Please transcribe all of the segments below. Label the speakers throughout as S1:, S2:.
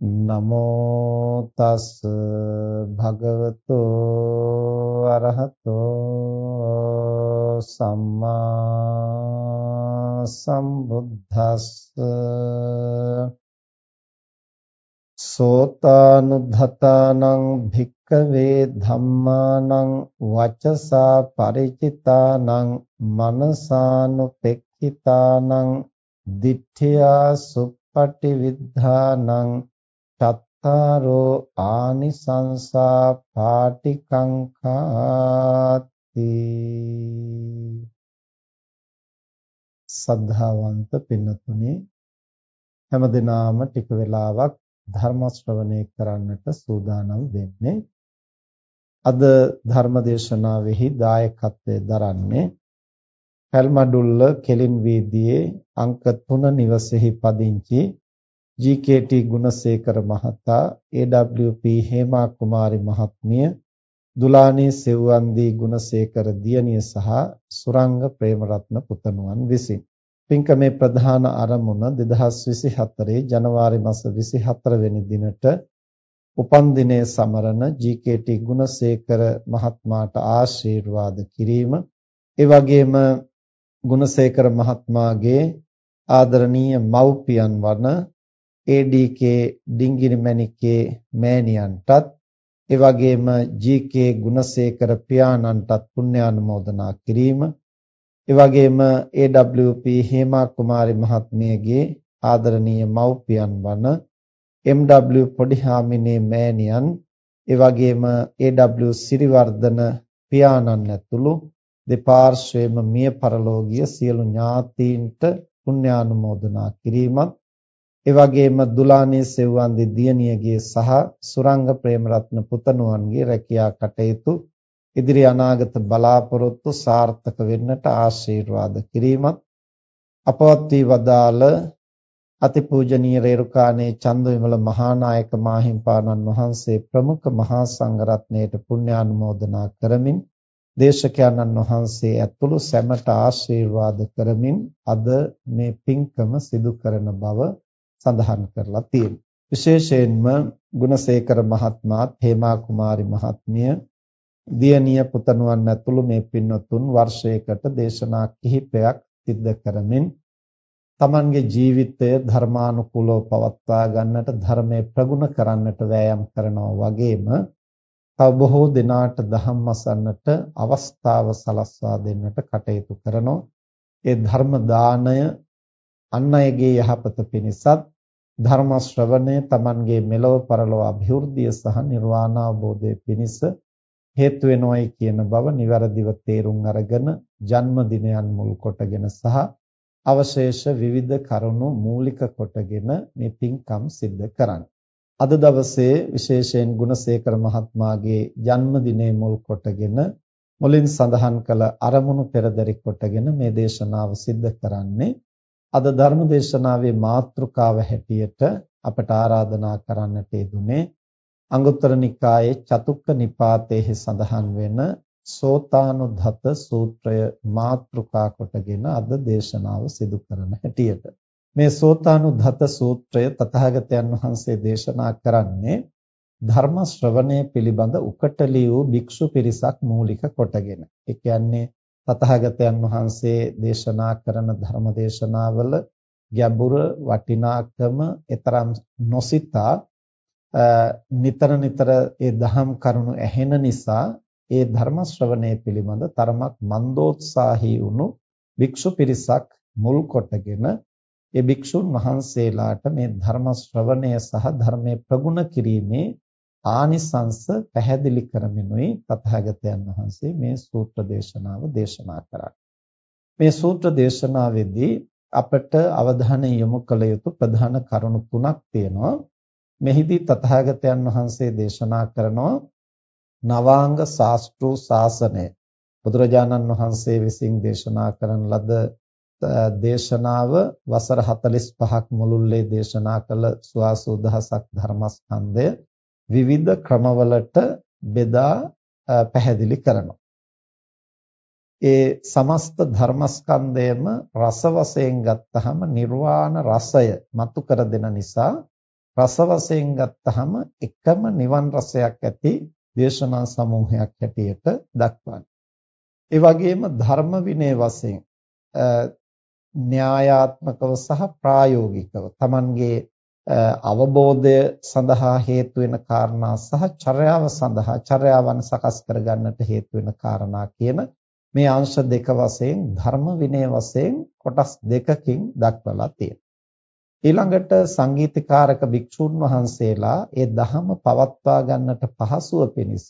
S1: නමෝ තස් භගවතු අරහතෝ සම්මා සම්බුද්දස්ස සෝතානුද්ධතානං භික්කවේ ධම්මානං වචසා පරිචිතානං මනසානුපෙක්ඛිතානං දිඨ්ඨියා සුප්පටි විද්ධානං චත්තාරෝ ආනිසංසා පාටිකංකාති සද්ධාවන්ත පින්නතුනි හැමදිනාම ටික වෙලාවක් ධර්ම ශ්‍රවණය කරන්නට සූදානම් වෙන්නේ. අද ධර්ම දේශනාවෙහි දායකත්වයේ දරන්නේ කල්මඩුල්ල කෙලින් වීදියේ අංක 3 නිවසේහි පදිංචි GKT ගුණසේකර මහතා AWP හේමා කුමාරි මහත්මිය දුලානේ සෙව්වන්දී ගුණසේකර දියණිය සහ සුරංග ප්‍රේමරත්න පුතණුවන් විසින් පින්කමේ ප්‍රධාන ආරමුණ 2024 ජනවාරි මාස 24 වෙනි දිනට උපන් දිනයේ සමරන GKT ගුණසේකර මහත්මයාට ආශිර්වාද කිරීම ඒ වගේම ගුණසේකර මහත්මයාගේ ආදරණීය මව්පියන් වන ADK ඩිංගිරි මැණිකේ මෑණියන්ටත් ඒ වගේම GK ගුණසේකර පියාණන්ටත් පුණ්‍යානුමෝදනා කිරීම. ඒ වගේම AWP හේමා කුමාරි මහත්මියගේ ආදරණීය මව්පියන් වන MW පොඩිහාමිනේ මෑණියන් ඒ වගේම AW සිරිවර්ධන පියාණන් ඇතුළු දෙපාර්ශ්වයේම මිය පරලෝකීය සියලු ඥාතීන්ට පුණ්‍යානුමෝදනා කිරීමත් ඒ වගේම දුලානේ සෙව්වන්දි දියණියගේ සහ සුරංග ප්‍රේමරත්න පුතණුවන්ගේ රැකියා කටයුතු ඉදිරි අනාගත බලාපොරොත්තු සාර්ථක වෙන්නට ආශිර්වාද කිරීමත් අපවත් වී වදාළ අතිපූජනීය රේරුකානේ චන්දවිමල මහානායක මාහිම්පාණන් වහන්සේ ප්‍රමුඛ මහා සංඝරත්නයට පුණ්‍යානුමෝදනා කරමින් දේශකයන්න් වහන්සේ ඇතුළු සැමට ආශිර්වාද කරමින් අද මේ පින්කම සිදු කරන බව සඳහන් කරලා තියෙනවා. විශේෂයෙන්ම ගුණසේකර මහත්මයාත් හේමා කුමාරි මහත්මිය දියණිය පුතණුවන් ඇතුළු මේ පින්වත්තුන් වර්ෂයකට දේශනා කිහිපයක් සිද්ධ කරමින් තමන්ගේ ජීවිතය ධර්මානුකූලව පවත්වා ගන්නට ධර්මයේ ප්‍රගුණ කරන්නට වෑයම් කරනවා වගේම තව බොහෝ දිනාට ධම්ම අසන්නට අවස්ථාව සලස්වා දෙන්නට කටයුතු කරනවා. ඒ ධර්ම දාණය අන් අයගේ යහපත පිණිසත් ධර්ම ශ්‍රවණය Tamanගේ මෙලව පරලොව અભිවෘද්ධිය සහ නිර්වාණ අවබෝධය පිණිස හේතු වෙනොයි කියන බව નિවරදිව තේරුම් අරගෙන ජන්මදිනයන් මුල් කොටගෙන සහ අවශේෂ විවිධ කරුණු මූලික කොටගෙන මේ පින්කම් සිද්ධ කරන්න. අද දවසේ විශේෂයෙන් ගුණසේකර මහත්මයාගේ ජන්මදිනය මුල් කොටගෙන මුලින් සඳහන් කළ අරමුණු පෙරදරි කොටගෙන මේ දේශනාව සිද්ධ කරන්නේ අද ධර්ම දේශනාවේ මාතෘකාව හැටියට අපට ආරාධනා කරන්නට යෙදුනේ අංගුත්තර නිකායේ චතුක්ක නිපාතයේ සඳහන් වෙන සෝතානුධත සූත්‍රය මාතෘකා කොටගෙන අද දේශනාව සිදු කරන හැටියට මේ සෝතානුධත සූත්‍රය තථාගතයන් වහන්සේ දේශනා කරන්නේ ධර්ම ශ්‍රවණය පිළිබඳ උකටලී වූ භික්ෂු පිරිසක් මූලික කොටගෙන. ඒ කියන්නේ තථාගතයන් වහන්සේ දේශනා කරන ධර්ම දේශනාවල ගැඹුර වටිනාකම ඊතරම් නොසිතා නිතර නිතර ඒ දහම් කරුණු ඇහෙන නිසා ඒ ධර්ම ශ්‍රවණය පිළිබඳ තරමක් මන්දෝත්සාහී වුණු භික්ෂු පිරිසක් මුල් කොටගෙන ඒ භික්ෂුන් වහන්සේලාට මේ ධර්ම ශ්‍රවණය සහ ධර්මයේ ප්‍රගුණ කිරීමේ ආනිසංස පැහැදිලි කරමිනුයි තථාගතයන් වහන්සේ මේ සූත්‍ර දේශනාව දේශනා කරන්නේ. මේ සූත්‍ර දේශනාවේදී අපට අවධානය යොමු කළ යුතු ප්‍රධාන කරුණු තුනක් තියෙනවා. මෙහිදී තථාගතයන් වහන්සේ දේශනා කරනවා නවාංග ශාස්ත්‍රු ශාසනය බුදුරජාණන් වහන්සේ විසින් දේශනා කරන ලද දේශනාව වසර 45ක් මුළුල්ලේ දේශනා කළ සුවාසු දහසක් ධර්මස්කන්ධය විවිධ ක්‍රමවලට බෙදා පැහැදිලි කරනවා. ඒ සමස්ත ධර්මස්කන්ධයම රස වශයෙන් ගත්තහම නිර්වාණ රසය මතු කර දෙන නිසා රස වශයෙන් ගත්තහම එකම නිවන් රසයක් ඇති දේශනා සමූහයක් හැටියට දක්වන්නේ. ඒ වගේම ධර්ම විනය වශයෙන් න්‍යායාත්මකව සහ ප්‍රායෝගිකව Tamanගේ අවබෝධය සඳහා හේතු වෙන කාරණා සහ චර්යාව සඳහා චර්යාවන් සකස් කරගන්නට හේතු වෙන කාරණා කියන මේ අංශ දෙක වශයෙන් ධර්ම විනය වශයෙන් කොටස් දෙකකින් දක්වලා තියෙනවා. ඊළඟට සංගීතකාරක භික්ෂුන් වහන්සේලා ඒ ධහම පවත්වා ගන්නට පහසුව පිණිස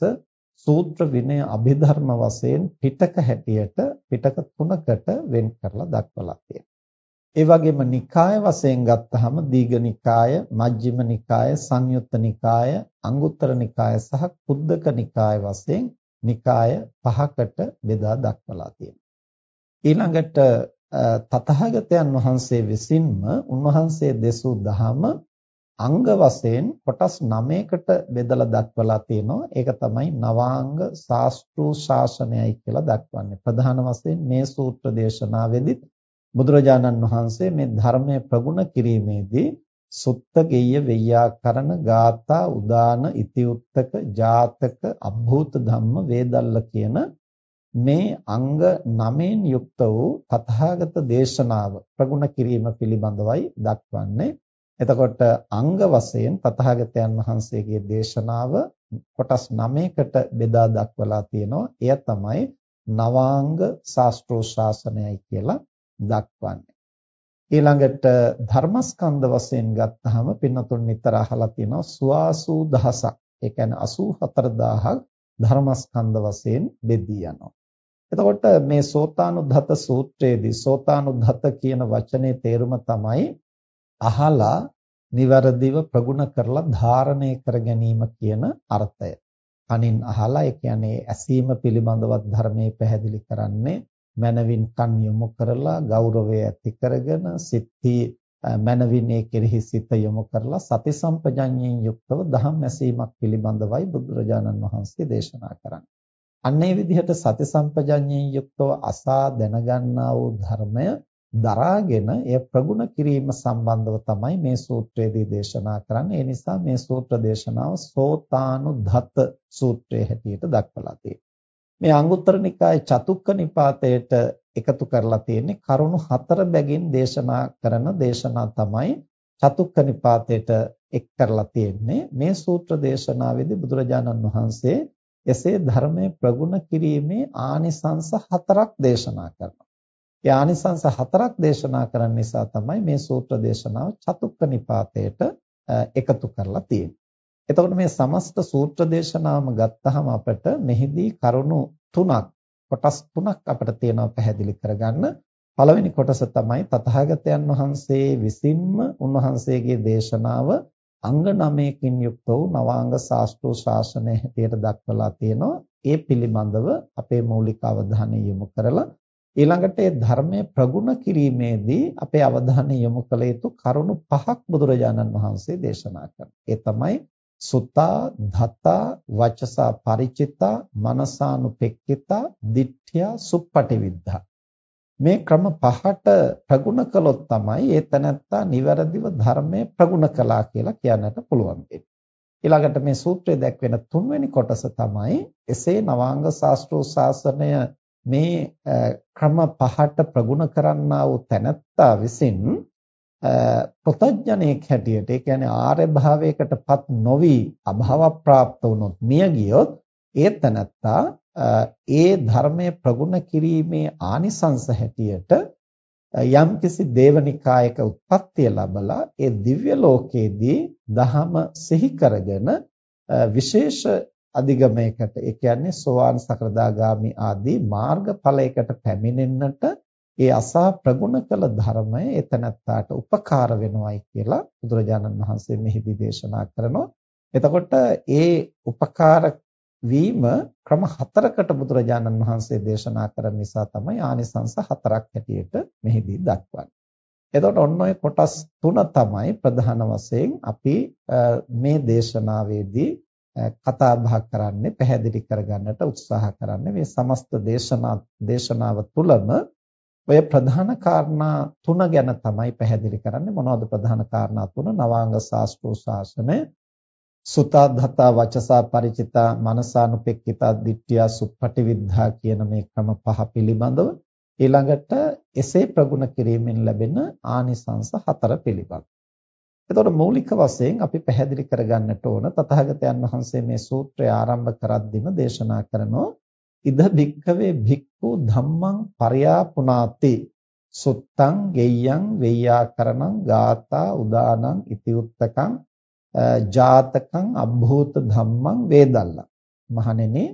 S1: සූත්‍ර විනය අභිධර්ම වශයෙන් පිටක හැටියට පිටක තුනකට වෙන් කරලා දක්වලා තියෙනවා. ඒ වගේම නිකාය වශයෙන් ගත්තහම දීඝනිකාය, මජ්ක්‍ධිම නිකාය, සංයුත්ත නිකාය, අංගුත්තර නිකාය සහ කුද්දක නිකාය වශයෙන් නිකාය පහකට බෙදා දක්වලා තියෙනවා. ඊළඟට තථාගතයන් වහන්සේ විසින්ම උන්වහන්සේ දෙසූ දහම අංග වශයෙන් කොටස් 9කට බෙදලා දක්වලා තියෙනවා. ඒක තමයි නවාංග ශාස්ත්‍රු ශාසනයයි කියලා දක්වන්නේ. ප්‍රධාන වශයෙන් මේ සූත්‍ර දේශනාවේදීත් බුදුරජාණන් වහන්සේ මේ ධර්මයේ ප්‍රගුණ කිරීමේදී සුත්ත ගෙය්‍ය වෙය්‍යාකරණ ගාථා උදාන ඉතිඋත්තක ජාතක අභූත ධම්ම වේදල්ල කියන මේ අංග 9න් යුක්ත වූ තථාගත දේශනාව ප්‍රගුණ කිරීම පිළිබඳවයි දක්වන්නේ. එතකොට අංග වශයෙන් තථාගතයන් වහන්සේගේ දේශනාව කොටස් 9කට බෙදා දක්වලා තියෙනවා. එය තමයි නවාංග ශාස්ත්‍රෝ ශාසනයයි කියලා දක්වන්නේ. ඊළඟට ධර්මස්කන්ධ වශයෙන් ගත්තහම පින්නතුන් නිතර අහලා තියෙනවා සුවාසූ දහසක්. ඒ කියන්නේ 84000ක් ධර්මස්කන්ධ වශයෙන් බෙදී යනවා. එතකොට මේ සෝතානුද්ධත සූත්‍රයේදී සෝතානුද්ධත කියන වචනේ තේරුම තමයි අහලා નિවරදිව ප්‍රගුණ කරලා ධාරණය කර ගැනීම කියන අර්ථය. කනින් අහලා ඒ කියන්නේ ඇසීම පිළිබඳවත් ධර්මයේ පැහැදිලි කරන්නේ මනවින් කන් යොමු කරලා ගෞරවය ඇති කරගෙන සිත්හි මනවිනේ කෙරෙහි සිත යොමු කරලා සති සම්පජඤ්ඤයෙන් යුක්තව ධම්ම ඇසීමක් පිළිබඳවයි බුදුරජාණන් වහන්සේ දේශනා කරන්නේ. අන්න ඒ විදිහට සති සම්පජඤ්ඤයෙන් යුක්තව අසා දැනගන්නා වූ ධර්මය දරාගෙන එය ප්‍රගුණ කිරීම සම්බන්ධව තමයි මේ සූත්‍රයේදී දේශනා කරන්නේ. ඒ නිසා මේ සූත්‍ර දේශනාව සෝතානුධත සූත්‍රයේ හැටියට දක්වලා තියෙනවා. මේ අංගුත්තර නිකායේ චතුක්ක නිපාතයට එකතු කරලා තියෙන්නේ කරුණු හතර බැගින් දේශනා කරන දේශනා තමයි චතුක්ක නිපාතයට එක් කරලා තියෙන්නේ මේ සූත්‍ර දේශනාවේදී බුදුරජාණන් වහන්සේ එසේ ධර්මයේ ප්‍රගුණ කිරීමේ ආනිසංස හතරක් දේශනා කරනවා. ඒ ආනිසංස හතරක් දේශනා කරන නිසා තමයි මේ සූත්‍ර දේශනාව චතුක්ක නිපාතයට එකතු කරලා තියෙන්නේ. එතකොට මේ සමස්ත සූත්‍ර දේශනාවම ගත්තහම අපිට මෙහිදී කරුණු තුනක් කොටස් තුනක් අපිට තියෙනවා පැහැදිලි කරගන්න. පළවෙනි කොටස තමයි තථාගතයන් වහන්සේ විසින්ම උන්වහන්සේගේ දේශනාව අංග 9කින් යුක්ත වූ නවාංග ශාස්ත්‍රීය ශාසනය හැටියට දක්වලා තියෙනවා. ඒ පිළිබඳව අපේ මූලික අවධානය යොමු කරලා ඊළඟට ඒ ධර්මයේ ප්‍රගුණ කිරීමේදී අපේ අවධානය යොමු කළ යුතු කරුණු පහක් බුදුරජාණන් වහන්සේ දේශනා කරනවා. ඒ තමයි සුතා ධතා වචසා ಪರಿචිතා මනසානුපෙක්කිතා දිට්ඨිය සුප්පටිවිද්ධා මේ ක්‍රම පහට ප්‍රගුණ කළොත් තමයි ඒ තැනත්තා නිවැරදිව ධර්මය ප්‍රගුණ කළා කියලා කියන්නට පුළුවන් වෙන්නේ. ඊළඟට මේ සූත්‍රයේ දැක්වෙන තුන්වෙනි කොටස තමයි එසේ නවාංග ශාස්ත්‍රෝ ශාසනය මේ ක්‍රම පහට ප්‍රගුණ කරන්නා වූ තැනැත්තා විසින් ප්‍රතඥයෙක් හැටියට ඒ කියන්නේ ආර්ය භාවයකටපත් නොවි අභාව ප්‍රාප්ත වුණොත් මිය ගියොත් ඒ තැනැත්තා ඒ ධර්මයේ ප්‍රගුණ කිරීමේ ආනිසංස හැටියට යම්කිසි දේවනිකායක උත්පත්තිය ලැබලා ඒ දිව්‍ය ලෝකයේදී දහම සිහි කරගෙන විශේෂ අධිගමයකට ඒ කියන්නේ සෝවාන් සකදාගාමි ආදී මාර්ගඵලයකට පැමිණෙන්නට ඒ අසා ප්‍රගුණ කළ ධර්මය එතනත්තාට උපකාර වෙනවයි කියලා බුදුරජාණන් වහන්සේ මෙහිදී දේශනා කරනවා. එතකොට ඒ උපකාර වීම ක්‍රම හතරකට බුදුරජාණන් වහන්සේ දේශනා කරන නිසා තමයි ආනිසංස හතරක් හැටියට මෙහිදී දක්වන්නේ. එතකොට ඔන්න ඔය කොටස් තුන තමයි ප්‍රධාන වශයෙන් අපි මේ දේශනාවේදී කතා බහ කරන්නේ පැහැදිලි කරගන්නට උත්සාහ කරන්නේ මේ සමස්ත දේශනා දේශනාව තුළම ඔය ප්‍රධාන කාරණා තුන ගැන තමයි පැහැදිලි කරන්නේ. මොනවද ප්‍රධාන කාරණා තුන? නවාංග ශාස්ත්‍රෝ ශාසනය සුතා ධතා වචසා ಪರಿචිතා මනසානුපෙක්කිතා දිට්ඨිය සුප්පටිවිද්ධා කියන මේ ක්‍රම පහ පිළිබඳව ඊළඟට එසේ ප්‍රගුණ කිරීමෙන් ලැබෙන ආනිසංස හතර පිළිබඳ. එතකොට මූලික වශයෙන් අපි පැහැදිලි කරගන්නට ඕන තථාගතයන් වහන්සේ මේ සූත්‍රය ආරම්භ කරද්දිම දේශනා කරනෝ ඉද භික්ඛවේ භික්ඛු ධම්මං පරයාපුනාති සුත්තං ගෙය්‍යං වෙය්‍යාකරණං ගාථා උදානං ඉතිඋත්තකං ජාතකං අභූත ධම්මං වේදල්ල මහණෙනි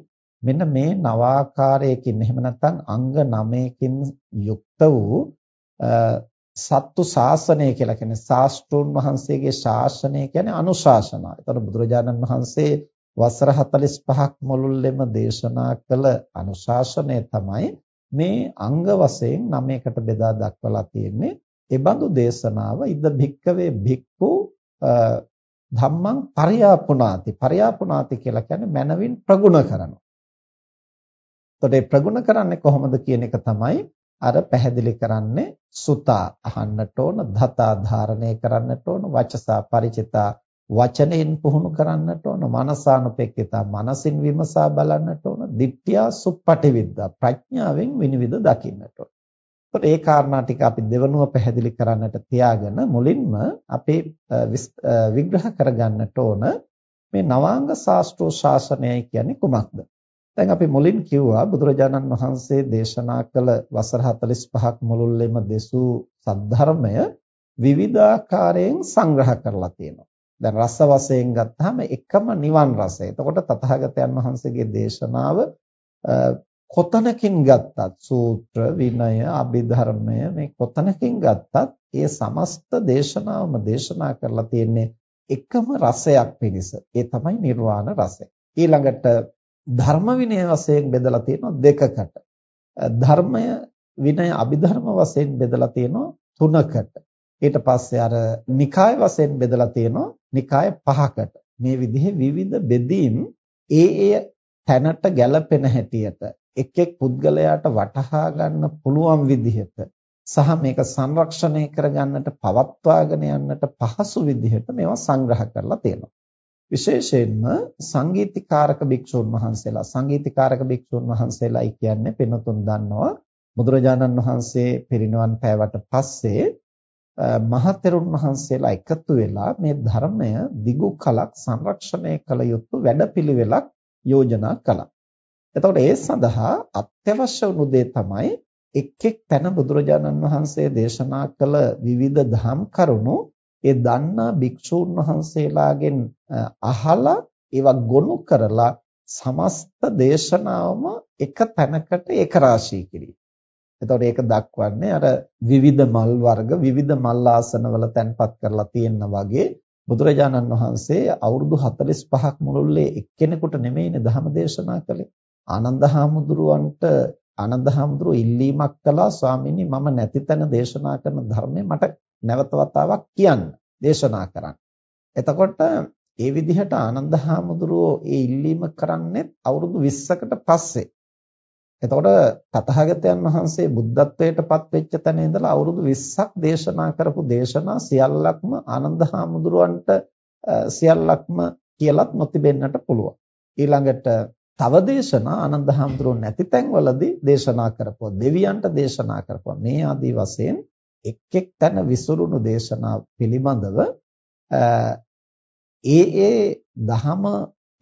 S1: මෙන්න මේ නවාකාරයකින් එහෙම නැත්නම් අංග 9කින් යුක්ත වූ සත්තු ශාසනය කියලා කියන්නේ ශාස්ත්‍රෝන් වහන්සේගේ ශාසනය කියන්නේ අනුශාසනා. ඒතර බුදුරජාණන් වහන්සේ වසර 45ක් මුළුල්ලෙම දේශනා කළ අනුශාසනය තමයි මේ අංග වශයෙන් නමයකට බෙදා දක්වලා තියෙන්නේ. ඒ බඳු දේශනාව ඉද භික්කවේ භික්ඛු ධම්මං පරියාපුනාති. පරියාපුනාති කියලා කියන්නේ මනවින් ප්‍රගුණ කරනවා. එතකොට මේ ප්‍රගුණ කරන්නේ කොහොමද කියන එක තමයි අර පැහැදිලි කරන්නේ සුතා අහන්නට ඕන ධතා ධාරණය කරන්නට ඕන වචසා ಪರಿචිතා වචනෙන් පුහුණු කරන්නට ඕන මනසානුපෙක්කිතා මනසින් විමසා බලන්නට ඕන දිට්ඨියා සුප්පටිවිද්දා ප්‍රඥාවෙන් විනිවිද දකින්නට ඕන. ඒකට ඒ කාරණා ටික අපි දෙවනුව පැහැදිලි කරන්නට තියාගෙන මුලින්ම අපි විග්‍රහ කරගන්නට ඕන මේ නවාංග ශාස්ත්‍රෝ ශාසනයයි කියන්නේ කුමක්ද? දැන් අපි මුලින් කිව්වා බුදුරජාණන් වහන්සේ දේශනා කළ වසර 45ක් මුළුල්ලේම දෙසූ සද්ධර්මය විවිධාකාරයෙන් සංග්‍රහ කරලා තියෙනවා. දැන් රස වශයෙන් ගත්තාම එකම නිවන් රසය. එතකොට තථාගතයන් වහන්සේගේ දේශනාව කොතනකින් ගත්තත් සූත්‍ර විනය අභිධර්මය මේ කොතනකින් ගත්තත් ඒ සමස්ත දේශනාවම දේශනා කරලා තියෙන්නේ එකම රසයක් පිණිස. ඒ තමයි නිර්වාණ රසය. ඊළඟට ධර්ම විනය වශයෙන් බෙදලා තියෙනවා දෙකකට. ධර්මය විනය අභිධර්ම වශයෙන් බෙදලා තියෙනවා තුනකට. ඊට පස්සේ අර නිකාය වශයෙන් බෙදලා තියෙනවා නිකාය පහකට. මේ විදිහේ විවිධ බෙදීම් ඒ ඒ තැනට ගැලපෙන හැටියට එක් එක් පුද්ගලයාට වටහා ගන්න පුළුවන් විදිහට සහ මේක සංරක්ෂණය කරගන්නට පවත්වාගෙන යන්නට පහසු විදිහට මේවා සංග්‍රහ කරලා තියෙනවා. විශේෂයෙන්ම සංගීතීකාරක භික්ෂුන් වහන්සේලා සංගීතීකාරක භික්ෂුන් වහන්සේලායි කියන්නේ පින්නතුන් දන්නවා බුදුරජාණන් වහන්සේ පිරිනිවන් පෑවට පස්සේ මහතෙරුන් වහන්සේලා එකතු වෙලා මේ ධර්මය දිගු කලක් සංරක්ෂණය කළ යුතු වැඩපිළිවෙලක් යෝජනා කළා. එතකොට ඒ සඳහා අත්‍යවශ්‍ය වුණු දේ තමයි එක් එක් තැන බුදුරජාණන් වහන්සේ දේශනා කළ විවිධ ධම් කරුණු ඒ දන්නා භික්ෂූන් වහන්සේලාගෙන් අහලා ඒවා ගොනු කරලා සමස්ත දේශනාවම එක තැනකට ඒක රාශී කිරීම. එතකොට ඒක දක්වන්නේ අර විවිධ මල් වර්ග විවිධ මල් ආසනවල තැන්පත් කරලා තියෙනා වගේ බුදුරජාණන් වහන්සේ අවුරුදු 45ක් මුළුල්ලේ එක්කෙනෙකුට නෙමෙයිනේ ධර්ම දේශනා කළේ. ආනන්ද හාමුදුරුවන්ට ආනන්ද හාමුදුරුවෝ ඉල්ලීමක් කළා ස්වාමීනි මම නැති තැන දේශනා කරන ධර්මය මට නැවත වතාවක් කියන්න දේශනා කරන්න. එතකොට ඒ විදිහට ආනන්ද හාමුදුරුවෝ ඒ ඉල්ලීම කරන්නේ අවුරුදු 20කට පස්සේ. එතකොට තථාගතයන් වහන්සේ බුද්ධත්වයට පත් වෙච්ච තැන ඉඳලා අවුරුදු 20ක් දේශනා කරපු දේශනා සියල්ලක්ම ආනන්ද හාමුදුරුවන්ට සියල්ලක්ම කියලත් නොතිබෙන්නට පුළුවන්. ඊළඟට තව දේශනා ආනන්ද හාමුදුරුවෝ නැති තැන්වලදී දේශනා කරපුවා දෙවියන්ට දේශනා කරපුවා මේ ආදී වශයෙන් එක් එක් තැන විසුරුණු දේශනා පිළිබඳව ඒ ඒ දහම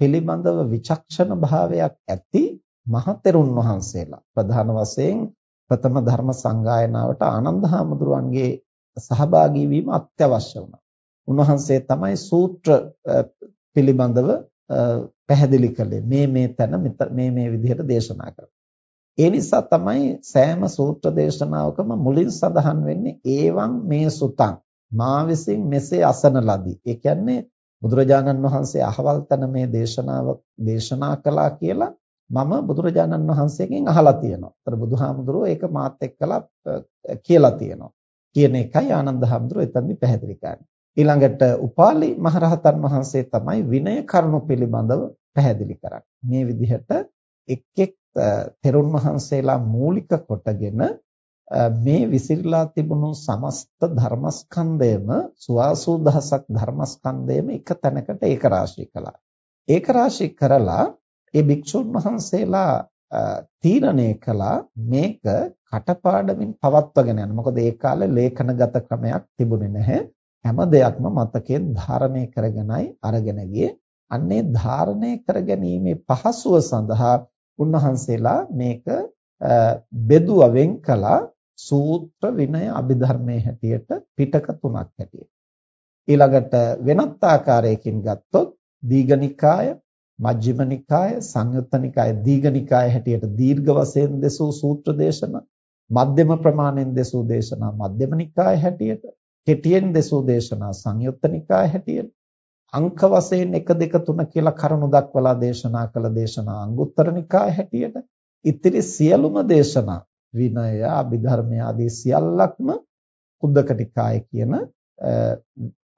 S1: පිළිබඳව විචක්ෂණ භාවයක් ඇති මහතෙරුන් වහන්සේලා ප්‍රධාන වශයෙන් ප්‍රථම ධර්ම සංගායනාවට ආනන්ද හාමුදුරුවන්ගේ සහභාගී වීම අත්‍යවශ්‍ය වුණා. උන්වහන්සේ තමයි සූත්‍ර පිළිබඳව පැහැදිලි කළේ මේ මේ තැන මේ මේ විදිහට දේශනා කරා. ඒ නිසා තමයි සෑම සූත්‍ර දේශනාවකම මුලින් සඳහන් වෙන්නේ ඒවං මේ සුතං මා විසින් මෙසේ අසන ලදී. ඒ කියන්නේ බුදුරජාණන් වහන්සේ අහවල් තැන මේ දේශනාව දේශනා කළා කියලා මම බුදුරජාණන් වහන්සේගෙන් අහලා තියෙනවා. ඒතර බුදුහාමුදුරුවෝ ඒක මාත් එක්කලා කියලා තියෙනවා. කියන එකයි ආනන්ද හාමුදුරුවෝ එතනදි පැහැදිලි කරන්නේ. ඊළඟට උපාලි මහරහතන් වහන්සේ තමයි විනය කරුණු පිළිබඳව පැහැදිලි කරන්නේ. මේ විදිහට එක් එක් තෙරුන් වහන්සේලා මූලික කොටගෙන මේ විසිරලා තිබුණු සමස්ත ධර්මස්කන්ධයම සුවාසූ දහසක් ධර්මස්කන්ධයම එක තැනකට ඒක රාශී කළා. ඒක රාශී කරලා ඒ භික්ෂුන් වහන්සේලා තීරණය කළා මේක කටපාඩමින් පවත්වාගෙන යන්න. මොකද ඒ කාලේ ලේඛනගත ක්‍රමයක් තිබුණේ නැහැ. හැම දෙයක්ම මතකයෙන් ධාරණය කරගෙනයි අරගෙන ගියේ. අන්නේ ධාරණය කරගැනීමේ පහසුව සඳහා උන්වහන්සේලා මේක බෙදුව වෙන් කළා සූත්‍ර විනය අභිධර්මයේ හැටියට පිටක තුනක් හැටියට. ඊළඟට වෙනත් ආකාරයකින් ගත්තොත් දීඝනිකාය, මජ්ක්‍ධිම නිකාය, සංයුත්ත නිකාය, දීඝනිකාය හැටියට දීර්ඝ වශයෙන් දෙසූ සූත්‍ර දේශනා, මධ්‍යම ප්‍රමාණයෙන් දෙසූ දේශනා මධ්‍යම නිකාය හැටියට, කෙටියෙන් දෙසූ දේශනා සංයුත්ත නිකාය හැටියට අංක වශයෙන් 1 2 3 කියලා කරුණු දක්වලා දේශනා කළ දේශනා අංගුත්තර නිකාය හැටියට ඉතිරි සියලුම දේශනා විනය අභිධර්ම ආදී සියල්ලක්ම කුද්දක නිකාය කියන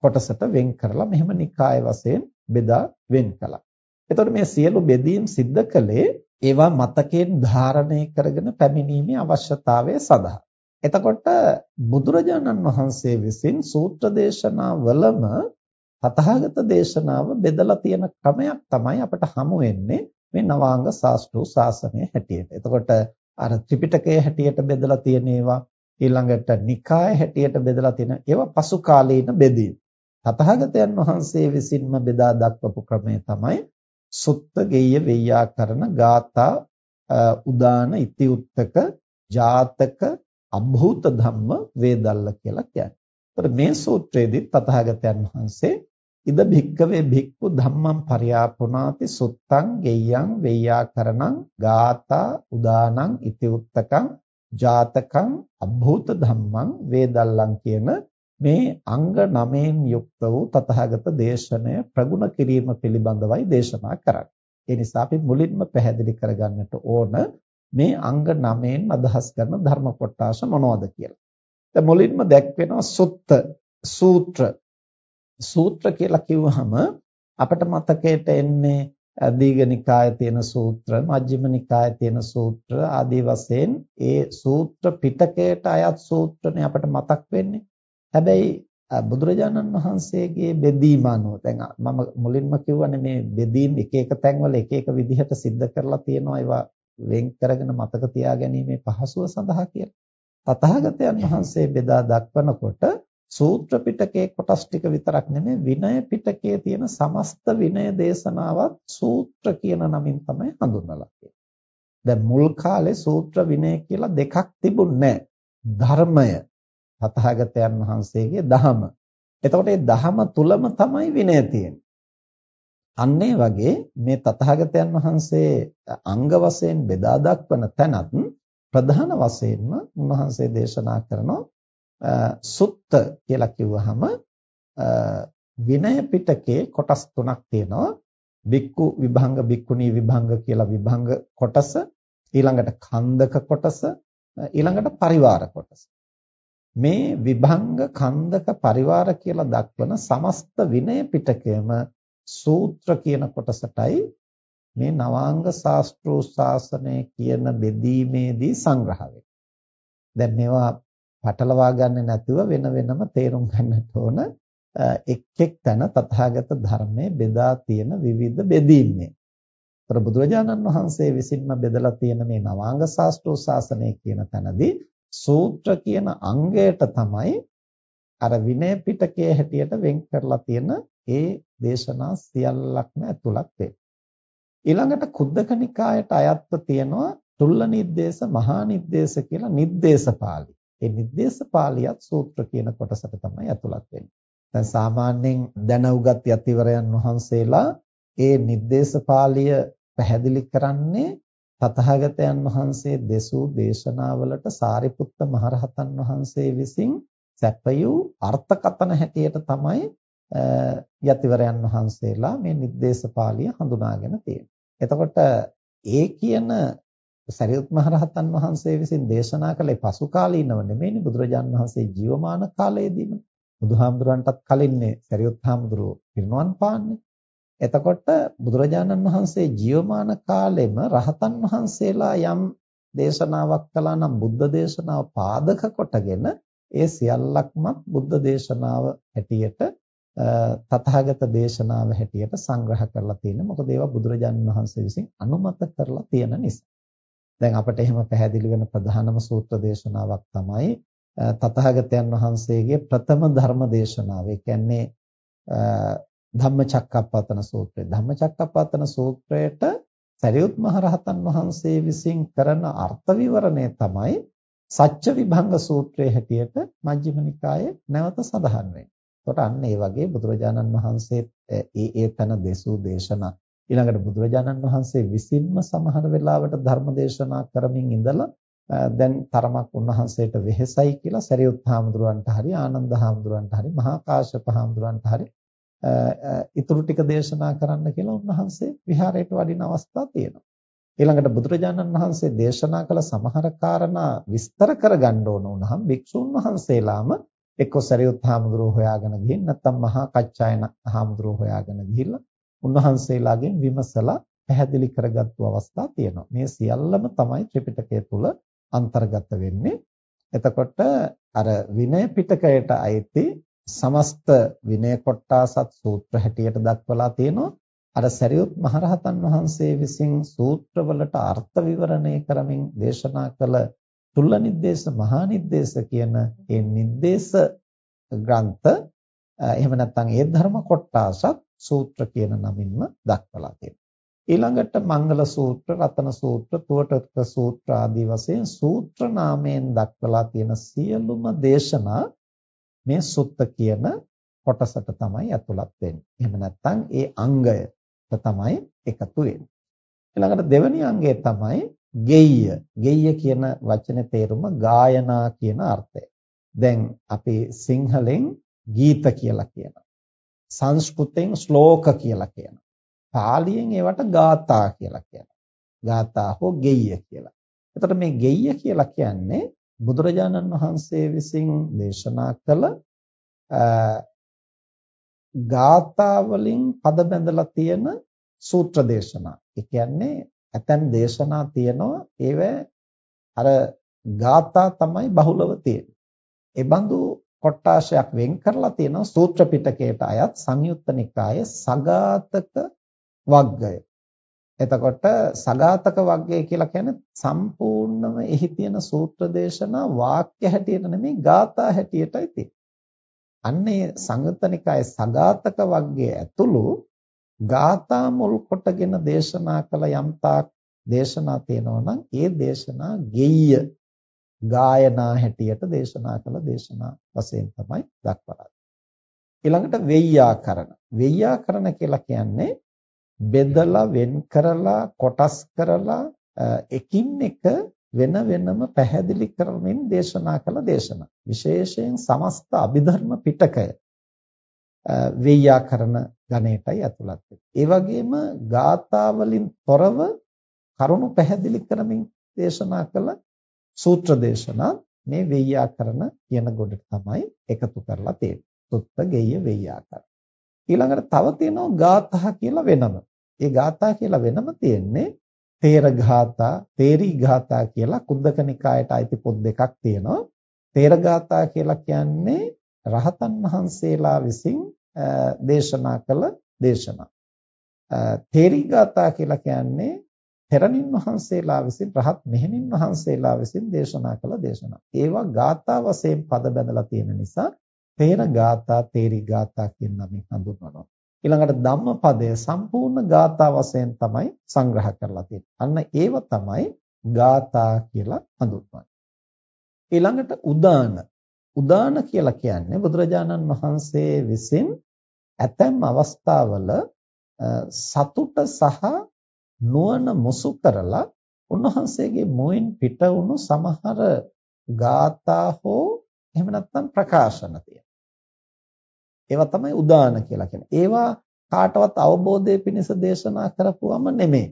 S1: කොටසට වෙන් කරලා මෙහෙම නිකාය වශයෙන් බෙදා වෙන් කළා. එතකොට මේ සියලු බෙදීම් සිද්ධ කළේ ඒවා මතකයෙන් ධාරණය කරගෙන පැමිණීමේ අවශ්‍යතාවය සඳහා. එතකොට බුදුරජාණන් වහන්සේ විසින් සූත්‍ර දේශනා වලම තථාගත දේශනාව බෙදලා තියෙන ක්‍රමයක් තමයි අපිට හමු වෙන්නේ මේ නවාංග ශාස්ත්‍රෝ ශාසනය හැටියට. එතකොට අර ත්‍රිපිටකයේ හැටියට බෙදලා තියෙන ඒවා ඊළඟට නිකාය හැටියට බෙදලා තියෙන ඒවා පසු කාලීන බෙදීම්. තථාගතයන් වහන්සේ විසින්ම බෙදා දක්වපු ක්‍රමය තමයි සුත්ත ගෙය්‍ය වෙය්‍යාකරණ ගාථා උදාන ඉතිඋත්තක ජාතක අභූත ධම්ම වේදල්ල කියලා කියන්නේ. ඒතර මේ සූත්‍රයේදී තථාගතයන් වහන්සේ ඉද භික්කවේ භික්ඛු ධම්මං පරියාපුනාති සුත්තං ගෙය්‍යං වෙය්‍යාකරණං ගාථා උදානං ඉතිඋත්තකං ජාතකං අභූත ධම්මං වේදල්ලං කියන මේ අංග 9න් යුක්ත වූ තථාගත දේශනය ප්‍රගුණ කිරීම පිළිබඳවයි දේශනා කරන්නේ. ඒ නිසා අපි මුලින්ම පැහැදිලි කරගන්නට ඕන මේ අංග 9න් අදහස් කරන ධර්ම කොටස මොනවද කියලා. දැන් මුලින්ම දැක්වෙනවා සුත්ත සූත්‍ර සූත්‍ර කියලා කිව්වහම අපට මතකයට එන්නේ දීඝනිකායේ තියෙන සූත්‍ර, මජ්ක්‍ධිම නිකායේ තියෙන සූත්‍ර ආදී වශයෙන් ඒ සූත්‍ර පිටකයට අයත් සූත්‍රනේ අපට මතක් වෙන්නේ. හැබැයි බුදුරජාණන් වහන්සේගේ බෙදීම අනුව දැන් මම මුලින්ම කිව්වනේ මේ බෙදීම් එක එක තැන්වල එක එක විදිහට සිද්ධ කරලා තියෙනවා ඒවා වෙන් කරගෙන මතක තියාගැනීමේ පහසුව සඳහා කියලා. තථාගතයන් වහන්සේ බෙදා දක්වනකොට සූත්‍ර පිටකේ කොටස් ටික විතරක් නෙමෙයි විනය පිටකේ තියෙන සමස්ත විනය දේශනාවත් සූත්‍ර කියන නමින් තමයි හඳුන්වලා තියෙන්නේ. දැන් මුල් කාලේ සූත්‍ර විනය කියලා දෙකක් තිබුණේ ධර්මය තථාගතයන් වහන්සේගේ දහම. එතකොට මේ දහම තුලම තමයි විනය තියෙන්නේ. අන්නේ වගේ මේ තථාගතයන් වහන්සේ අංග වශයෙන් බෙදා දක්වන තැනත් ප්‍රධාන වශයෙන්ම උන්වහන්සේ දේශනා කරනවා සුත්ත කියලා කිව්වහම විනය පිටකේ කොටස් තුනක් තියෙනවා. බික්කු විභංග බික්කුණී විභංග කියලා විභංග කොටස ඊළඟට කන්දක කොටස ඊළඟට පරිවාර කොටස මේ විභංග කන්දක පරිවාර කියලා දක්වන සමස්ත විනය පිටකයම සූත්‍ර කියන කොටසටයි මේ නවාංග ශාස්ත්‍රෝ ශාසනය කියන බෙදීමේදී සංග්‍රහ දැන් මේවා පටලවා ගන්න නැතුව වෙන වෙනම තේරුම් ගන්නට ඕන එක් එක් තැන තථාගත ධර්මයේ බෙදා තියෙන විවිධ බෙදීම්නේ. ඒතර බුදුරජාණන් වහන්සේ විසින්ම බෙදලා තියෙන මේ නවාංග ශාස්ත්‍රෝ ශාසනය කියන තැනදී සූත්‍ර කියන අංගයට තමයි අර විනය පිටකයේ හැටියට වෙන් කරලා තියෙන ඒ දේශනා සියල්ලක්ම ඇතුළත් වෙන්නේ. ඊළඟට කුද්දක නිකායට අයත්ව තියෙනවා තුල්ල නිද්දේශ මහා නිද්දේශ කියලා නිද්දේශ පාළි. ඒ නිද්දේශ පාළියත් සූත්‍ර කියන කොටසට තමයි ඇතුළත් වෙන්නේ. දැන් සාමාන්‍යයෙන් දැන උගත් යතිවරයන් වහන්සේලා ඒ නිද්දේශ පාළිය පැහැදිලි කරන්නේ තථාගතයන් වහන්සේ දෙසූ දේශනාවලට සාරිපුත්ත මහරහතන් වහන්සේ විසින් සැපයූ අර්ථකතන හැටියට තමයි යතිවරයන් වහන්සේලා මේ නිर्देशපාලිය හඳුනාගෙන තියෙන්නේ. එතකොට ඒ කියන සරියුත් මහරහතන් වහන්සේ විසින් දේශනා කළේ පසු කාලීනව නෙමෙයි බුදුරජාන් වහන්සේ ජීවමාන කාලයේදීම බුදුහාමුදුරන්ටත් කලින්නේ සරියුත් හාමුදුරුවෝ පිරිනවන් පාන්නේ. එතකොට බුදුරජාණන් වහන්සේ ජීවමාන කාලෙම රහතන් වහන්සේලා යම් දේශනාවක් කළා නම් බුද්ධ දේශනාව පාදක කොටගෙන ඒ සියල්ලක්ම බුද්ධ දේශනාව හැටියට තථාගත දේශනාව හැටියට සංග්‍රහ කරලා තියෙනවා. මොකද ඒවා බුදුරජාණන් වහන්සේ විසින් අනුමත කරලා තියෙන නිසා. දැන් අපිට එහෙම පැහැදිලි වෙන ප්‍රධානම සූත්‍ර දේශනාවක් තමයි තථාගතයන් වහන්සේගේ ප්‍රථම ධර්ම දේශනාව. ඒ කියන්නේ ධම්මචක්කප්පවත්තන සූත්‍රය. ධම්මචක්කප්පවත්තන සූත්‍රයට සරියුත් මහරහතන් වහන්සේ විසින් කරන අර්ථ විවරණය තමයි සත්‍ය විභංග සූත්‍රයේ හැටියට මජ්ක්‍ධිම නිකායේ නැවත සඳහන් වෙන්නේ. එතකොට අන්න ඒ වගේ බුදුරජාණන් වහන්සේ ඒ ඒ තන දේශූ දේශනා ඊළඟට බුදුරජාණන් වහන්සේ විසින්ම සමහර වෙලාවට ධර්ම දේශනා කරමින් ඉඳලා දැන් තරමක් උන්වහන්සේට වෙහෙසයි කියලා සරියුත් හාමුදුරුවන්ට හරි ආනන්ද හාමුදුරුවන්ට හරි මහා කාශ්‍යප හාමුදුරුවන්ට හරි ඉතුරු ටික දේශනා කරන්න කියලා උන්වහන්සේ විහාරයට වඩින අවස්ථා තියෙනවා. ඊළඟට බුදුරජාණන් වහන්සේ දේශනා කළ සමහර කාරණා විස්තර කරගන්න ඕන වුණාම භික්ෂුන් වහන්සේලාම එක්ක සරියුත් හාමුදුරුවෝ හොයාගෙන ගිහින් නැත්නම් මහා කච්චායන හාමුදුරුවෝ හොයාගෙන ගිහිල්ලා උන්වහන්සේලාගෙන් විමසලා පැහැදිලි කරගත්තු අවස්ථා තියෙනවා. මේ සියල්ලම තමයි ත්‍රිපිටකය තුල අන්තර්ගත වෙන්නේ. එතකොට අර විනය පිටකයට අයිති සමස්ත විනය කොටාසත් සූත්‍ර හැටියට දක්වලා තියෙනවා. අර සරියුත් මහරහතන් වහන්සේ විසින් සූත්‍රවලට අර්ථ විවරණය කරමින් දේශනා කළ තුල්ල නිද්දේශ මහා නිද්දේශ කියන ඒ නිද්දේශ ග්‍රන්ථ එහෙම නැත්නම් ඒ ධර්ම කොටසත් සූත්‍ර කියන නමින්ම දක්වලා තියෙනවා. ඊළඟට මංගල සූත්‍ර, රතන සූත්‍ර, තුවටක සූත්‍ර ආදී වශයෙන් සූත්‍ර නාමයෙන් දක්වලා තියෙන සියලුම දේශනා මේ සුත්ත කියන කොටසට තමයි ඇතුළත් වෙන්නේ. එහෙම නැත්නම් ඒ අංගය තමයි එකතු වෙන්නේ. ඊළඟට දෙවෙනි අංගය තමයි ගෙය්‍ය. ගෙය්‍ය කියන වචනේ තේරුම ගායනා කියන අර්ථය. දැන් අපි සිංහලෙන් ගීත කියලා කියනවා. සංස්කෘතෙන් ශ්ලෝක කියලා කියනවා. පාලියෙන් ඒවට ගාථා කියලා කියනවා. ගාථා හෝ ගෙය්‍ය කියලා. එතකොට මේ ගෙය්‍ය කියලා කියන්නේ බුදුරජාණන් වහන්සේ විසින් දේශනා කළ ගාථා වලින් පද බැඳලා තියෙන සූත්‍ර දේශනා. ඒ කියන්නේ ඇතැම් දේශනා තියෙනවා ඒව අර ගාථා තමයි බහුලව තියෙන්නේ. ඒ බඳු කොටාශයක් වෙන් කරලා තියෙනවා සූත්‍ර පිටකයට අයත් සංයුත්ත නිකායේ සගාතක වග්ගය. එතකොට සගාතක වග්ගය කියලා කියන්නේ සම්පූර්ණම එහි තියෙන සූත්‍ර දේශනා වාක්‍ය හැටියට නෙමෙයි ගාථා හැටියටයි තියෙන්නේ. අන්නේ සංයුත්තනිකායේ සගාතක වර්ගයේ ඇතුළු ගාථා මුල් කොටගෙන දේශනා කළ යම් තාක් දේශනා තියෙනවා නම් ඒ දේශනා ගෙය්‍ය ගායනා හැටියට දේශනා කළ දේශනා වශයෙන් තමයි දක්වලා ඊළඟට වෙය්‍යාකරණ වෙය්‍යාකරණ කියලා කියන්නේ බෙදලා වෙන් කරලා කොටස් කරලා එකින් එක වෙන වෙනම පැහැදිලි කරමින් දේශනා කළ දේශනා. විශේෂයෙන් සමස්ත අභිධර්ම පිටකය වෙය්‍යාකරණ ගණයටයි ඇතුළත් ඒ වගේම ගාථා වලින් තොරව කරුණු පැහැදිලි කරමින් දේශනා කළ සූත්‍ර දේශනා මේ වෙය්‍යාකරණ කියන ගොඩට තමයි එකතු කරලා තියෙන්නේ. සුත්ත ගෙය්‍ය වෙය්‍යාකරණ. ඊළඟට තව තියෙනවා ගාථා කියලා වෙනම. ඒ ගාථා කියලා වෙනම තියෙන්නේ තේර ගාථා, තේරි ගාථා කියලා කුද්දක නිකායට අයිති පොත් දෙකක් තියෙනවා. තේර ගාථා කියලා කියන්නේ රහතන් වහන්සේලා විසින් දේශනා කළ දේශනා. තේරි ගාථා කියලා කියන්නේ තෙරණින් වහන්සේලා විසින් රහත් මෙහෙණින් වහන්සේලා විසින් දේශනා කළ දේශනා. ඒවා ගාථා වශයෙන් පද බැඳලා තියෙන නිසා තේර ගාථා, තේරි ගාථා කියන නමින් හඳුන්වනවා. ඊළඟට ධම්මපදය සම්පූර්ණ ගාථා වශයෙන් තමයි සංග්‍රහ කරලා තියෙන්නේ. අන්න ඒව තමයි ගාථා කියලා හඳුන්වන්නේ. ඊළඟට උදාන. උදාන කියලා කියන්නේ බුදුරජාණන් වහන්සේ විසින් ඇතැම් අවස්ථාවල සතුට සහ නුවණ මුසු කරලා උන්වහන්සේගේ මුවින් පිට වුණු සමහර ගාථා හෝ එහෙම නැත්නම් ප්‍රකාශන තියෙනවා. ඒවා තමයි උදාන කියලා කියන්නේ. ඒවා කාටවත් අවබෝධය පිණිස දේශනා කරපුවම නෙමෙයි.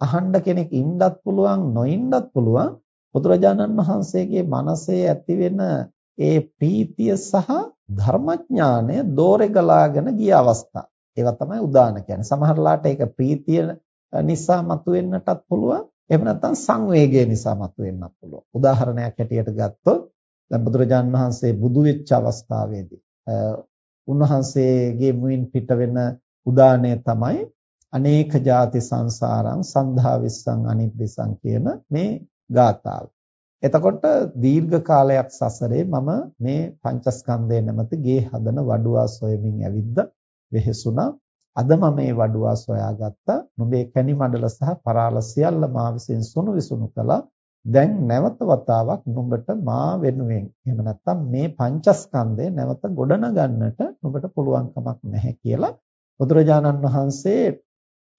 S1: අහන්න කෙනෙක් ඉන්නත් පුළුවන් නොඉන්නත් පුළුවන්. බුදුරජාණන් වහන්සේගේ මනසේ ඇතිවෙන ඒ ප්‍රීතිය සහ ධර්මඥානය දෝරේ ගලාගෙන ගිය අවස්ථා. ඒවා තමයි උදාන කියන්නේ. සමහරලාට ඒක ප්‍රීතිය නිසා මතුවෙන්නටත් පුළුවන්. එහෙම නැත්නම් සංවේගය නිසා මතුවෙන්නත් පුළුවන්. උදාහරණයක් හැටියට ගත්තොත් දැන් බුදුරජාන් වහන්සේ බුදු වෙච්ච අවස්ථාවේදී උන්වහන්සේගේ මුවින් පිට වෙන උදානය තමයි අනේක ಜಾති සංසාරං සන්ධා විස්සං අනිබ්බිසං කියන මේ ගාථාව. එතකොට දීර්ඝ කාලයක් සසරේ මම මේ පංචස්කන්ධය නැමැති ගේ හදන වඩුවා සොයමින් ඇවිද්ද වෙහෙසුණා. අද මම මේ වඩුවා සොයාගත්තා. නුඹේ කැණි මඩල සහ පරාල සියල්ල මා විසින් සුණු විසුණු කළා. දැන් නැවත වතාවක් නුඹට මා වෙනුවෙන් එහෙම නැත්නම් මේ පංචස්කන්ධය නැවත ගොඩනගන්නට නුඹට පුළුවන් කමක් නැහැ කියලා බුදුරජාණන් වහන්සේ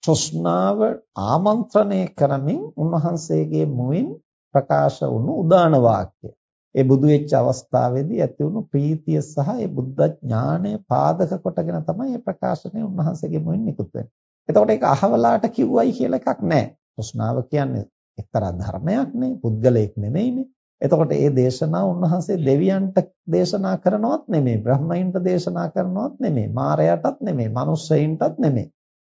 S1: තෘෂ්ණාව ආමන්ත්‍රණය කරමින් උන්වහන්සේගේ මුවින් ප්‍රකාශ වුණු උදාන වාක්‍ය. ඒ බුදු වෙච්ච අවස්ථාවේදී ඇති වුණු ප්‍රීතිය සහ ඒ බුද්ධ ඥානය පාදක කොටගෙන තමයි මේ ප්‍රකාශනය උන්වහන්සේගේ මුවින් නිකුත් වෙන්නේ. එතකොට ඒක අහවලාට කිව්වයි කියලා එකක් නැහැ. තෘෂ්ණාව කියන්නේ එක්තරා ධර්මයක් නේ පුද්ගලයෙක් නෙමෙයිනේ. එතකොට මේ දේශනාව උන්වහන්සේ දෙවියන්ට දේශනා කරනවත් නෙමෙයි, බ්‍රහ්මයින්ට දේශනා කරනවත් නෙමෙයි, මාරයටත් නෙමෙයි, මනුස්සයින්ටත් නෙමෙයි.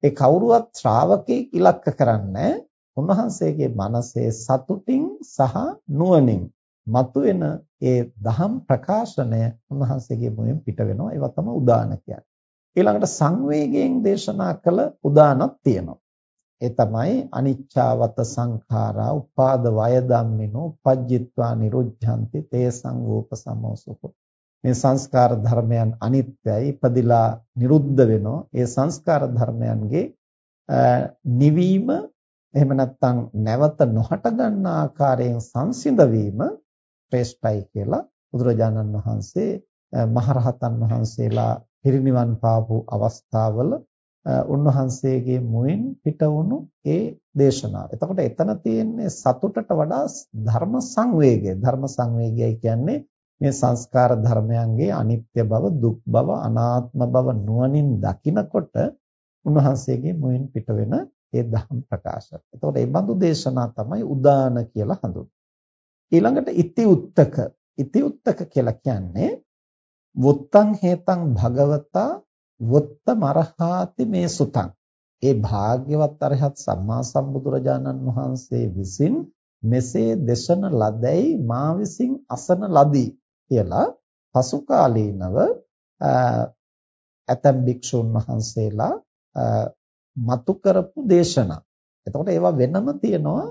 S1: ඒ කවුරුවත් ශ්‍රාවකෙක් ඉලක්ක කරන්නේ උන්වහන්සේගේ මනසේ සතුටින් සහ නුවණින් මතුවෙන ඒ දහම් ප්‍රකාශනය උන්වහන්සේගේ මුවෙන් පිට වෙනවා. ඒවා තමයි උදාන කියන්නේ. ඊළඟට සංවේගයෙන් දේශනා කළ උදානක් තියෙනවා. ඒ තමයි අනිච්චාවත සංඛාරා උපාද වය ධම්මිනෝ පජ්ජිත්වා නිරුද්ධಂತಿ තේ සංවෝප සමෝසුකෝ මේ සංස්කාර ධර්මයන් අනිත්‍යයි ඉපදිලා නිරුද්ධ වෙනවා. ඒ සංස්කාර ධර්මයන්ගේ නිවීම එහෙම නැත්නම් නැවත නොහට ගන්න ආකාරයෙන් සංසිඳ වීම ශ්‍රේෂ්ඨයි කියලා බුදුරජාණන් වහන්සේ මහරහතන් වහන්සේලා පිරිනිවන් පාපු අවස්ථාවල උන්වහන්සේගේ මුවෙන් පිට වුණු ඒ දේශනාව. එතකොට එතන තියෙන්නේ සතුටට වඩා ධර්ම සංවේගය. ධර්ම සංවේගය කියන්නේ මේ සංස්කාර ධර්මයන්ගේ අනිත්‍ය බව, දුක් බව, අනාත්ම බව නුවණින් දකිනකොට උන්වහන්සේගේ මුවෙන් පිට වෙන ඒ ධම් ප්‍රකාශය. එතකොට මේ බඳු දේශනා තමයි උදාන කියලා හඳුන්වන්නේ. ඊළඟට ඉති උත්තක. ඉති උත්තක කියලා කියන්නේ වුත්තං හේතං භගවතා වොත්ත මරහාති මේ සුතං ඒ භාග්‍යවත් අරහත් සම්මා සම්බුදුරජාණන් වහන්සේ විසින් මෙසේ දේශන ලදැයි මා විසින් අසන ලදී කියලා පසු කාලීනව ඇතම් භික්ෂුන් වහන්සේලා මතු කරපු දේශනා. එතකොට ඒවා වෙනම තියෙනවා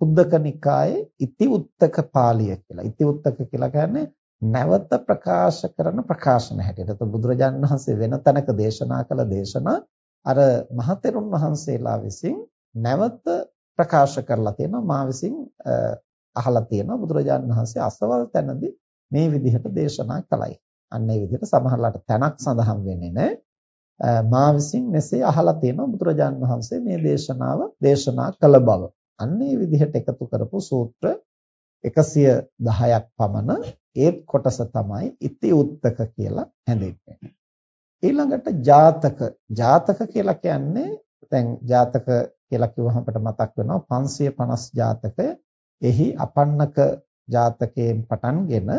S1: උද්දක නිකායේ ඉති උත්තක පාළිය කියලා. ඉති උත්තක කියලා කියන්නේ නැවත ප්‍රකාශ කරන ප්‍රකාශන හැටියට. එතකොට බුදුරජාණන් වහන්සේ වෙන තැනක දේශනා කළ දේශනා අර මහතෙරුන් වහන්සේලා විසින් නැවත ප්‍රකාශ කරලා තියෙනවා මා විසින් අහලා තියෙනවා බුදුරජාණන් වහන්සේ අසවල් තැනදී මේ විදිහට දේශනා කළයි. අන්න ඒ විදිහට සමහරලාට තැනක් සඳහන් වෙන්නේ නැහැ. මා විසින් මෙසේ අහලා තියෙනවා බුදුරජාණන් වහන්සේ මේ දේශනාව දේශනා කළ බව. අන්න ඒ විදිහට එකතු කරපු සූත්‍ර 110ක් පමණ ඒ කොටස තමයි ඉති උත්තක කියලා හැඳින්වෙන්නේ. ඊළඟට ජාතක ජාතක කියලා කියන්නේ දැන් ජාතක කියලා කිව්වහම අපිට මතක් වෙනවා 550 ජාතකය. එහි අපන්නක ජාතකයෙන් පටන්ගෙන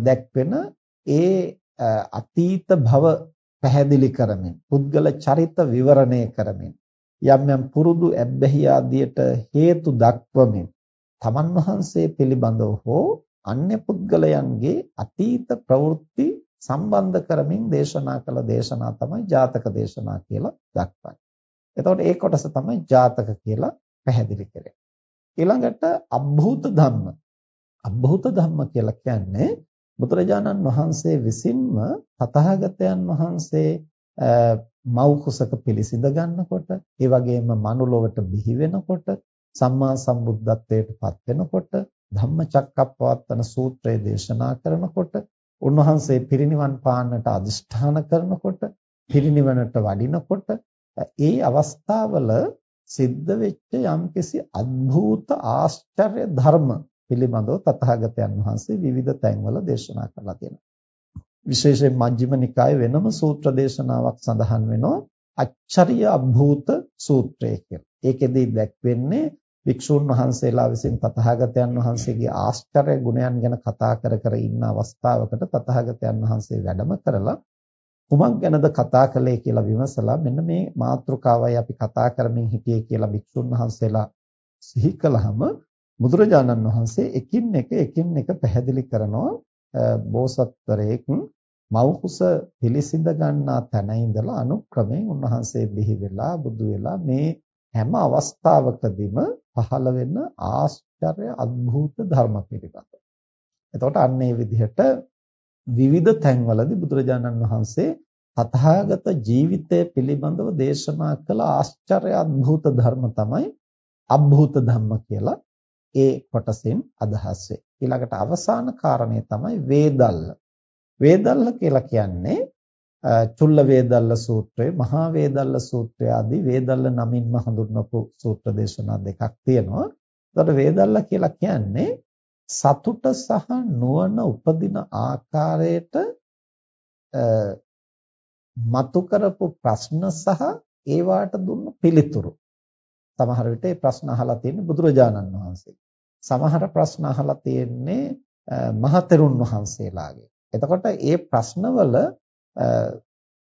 S1: දැක්වෙන ඒ අතීත භව පැහැදිලි කරමින් පුද්ගල චරිත විවරණය කරමින් යම් යම් පුරුදු ඇබ්බැහි ආදියට හේතු දක්වමින් තමන් වහන්සේ පිළිබඳව හෝ අන්‍ය පුද්ගලයන්ගේ අතීත ප්‍රවෘත්ති සම්බන්ධ කරමින් දේශනා කළ දේශනා තමයි ජාතක දේශනා කියලා දක්වන්නේ. එතකොට ඒ කොටස තමයි ජාතක කියලා පැහැදිලි කරන්නේ. ඊළඟට අභූත ධම්ම. අභූත ධම්ම කියලා කියන්නේ බුදුරජාණන් වහන්සේ විසින්ම තථාගතයන් වහන්සේ මව් කුසක පිළිසිඳ ගන්නකොට ඒ වගේම මනුලොවට බිහි වෙනකොට සම්මා සම්බුද්ධත්වයට පත් වෙනකොට ධම්මචක්කප්පවත්තන සූත්‍රය දේශනා කරනකොට උන්වහන්සේ පිරිනිවන් පාන්නට අදිෂ්ඨාන කරනකොට පිරිනිවනට වඩිනකොට ඒ අවස්ථාවල සිද්ධ වෙච්ච යම්කිසි අద్භූත ආශ්චර්ය ධර්ම පිළිබඳව තථාගතයන් වහන්සේ විවිධ තැන්වල දේශනා කරලා තියෙනවා. විශේෂයෙන් මජ්ක්‍ධිම නිකායේ වෙනම සූත්‍ර දේශනාවක් සඳහන් වෙනවා අච්චරිය අභූත සූත්‍රය කියලා. ඒකෙදී දැක්වෙන්නේ වික්ෂූන් වහන්සේලා විසින් තථාගතයන් වහන්සේගේ ආශ්චර්ය ගුණයන් ගැන කතා කර කර ඉන්න අවස්ථාවකට තථාගතයන් වහන්සේ වැඩම කරලා කුමක් ගැනද කතා කළේ කියලා විමසලා මෙන්න මේ මාතෘකාවයි අපි කතා කරමින් හිටියේ කියලා වික්ෂූන් වහන්සේලා සිහි කළාම බුදුරජාණන් වහන්සේ එකින් එක එකින් එක පැහැදිලි කරනවා බෝසත්වරයෙක් මව්කුස පිළිසිඳ ගන්නා තැන ඉඳලා අනුක්‍රමයෙන් උන්වහන්සේ බිහි වෙලා බුදු වෙලා මේ හැම අවස්ථාවකදීම පහළ වෙන ආශ්චර්ය අద్භූත ධර්ම පිළිබඳ. එතකොට අන්න ඒ විදිහට විවිධ තැන්වලදී බුදුරජාණන් වහන්සේ තථාගත ජීවිතය පිළිබඳව දේශනා කළ ආශ්චර්ය අద్භූත ධර්ම තමයි අභූත ධම්ම කියලා ඒ කොටසෙන් අදහස් වේ. ඊළඟට අවසාන කාරණය තමයි වේදල්ල. වේදල්ල කියලා කියන්නේ චුල්ල වේදල්ල සූත්‍රය, මහා වේදල්ල සූත්‍රය ආදී වේදල්ල නමින්ම හඳුන්වපු සූත්‍ර දේශනා දෙකක් තියෙනවා. එතකොට වේදල්ල කියලා කියන්නේ සතුට සහ නුවණ උපදින ආකාරයට මතු කරපු ප්‍රශ්න සහ ඒවාට දුන්න පිළිතුරු. සමහර විට ඒ ප්‍රශ්න අහලා තියෙන්නේ බුදුරජාණන් වහන්සේ. සමහර ප්‍රශ්න අහලා තියෙන්නේ මහතෙරුන් වහන්සේලාගේ. එතකොට ඒ ප්‍රශ්නවල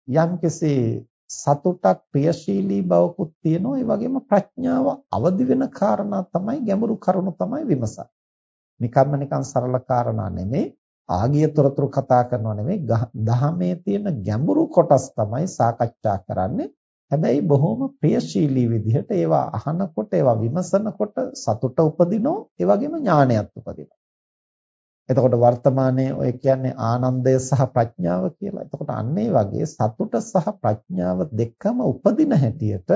S1: යම්කිසි සතුටක් ප්‍රියශීලී බවකුත් තියෙනවා ඒ වගේම ප්‍රඥාව අවදි වෙන කාරණා තමයි ගැඹුරු කරුණු තමයි විමසන්නේ. නිකම්ම නිකන් සරල කාරණා නෙමෙයි ආගිය තොරතුරු කතා කරනව නෙමෙයි දහමේ තියෙන ගැඹුරු කොටස් තමයි සාකච්ඡා කරන්නේ. හැබැයි බොහොම ප්‍රියශීලී විදිහට ඒවා අහනකොට ඒවා විමසනකොට සතුට උපදිනවා ඒ වගේම ඥානයත් උපදිනවා. එතකොට වර්තමානයේ ඔය කියන්නේ ආනන්දය සහ ප්‍රඥාව කියලා. එතකොට අන්න ඒ වගේ සතුට සහ ප්‍රඥාව දෙකම උපදින හැටියට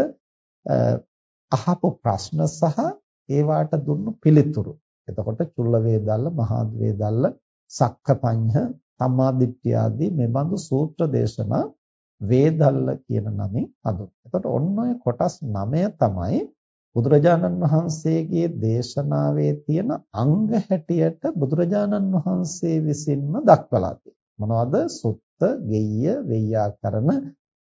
S1: අහපු ප්‍රශ්න සහ ඒවාට දුන්නු පිළිතුරු. එතකොට චුල්ල වේදල්ල, මහා වේදල්ල, සක්කපඤ්ඤ, සම්මාදිට්ඨිය ආදී මේ බඳු සූත්‍ර දේශනා වේදල්ල කියන නමින් හඳුන්වනවා. එතකොට ඔන්න ඔය කොටස් 9 තමයි බුදුරජාණන් වහන්සේගේ දේශනාවේ තියෙන අංග හැටියට බුදුරජාණන් වහන්සේ විසින්ම දක්වලා මොනවද? සුත්ත, ගෙය්‍ය, වෙය්‍යාකරණ,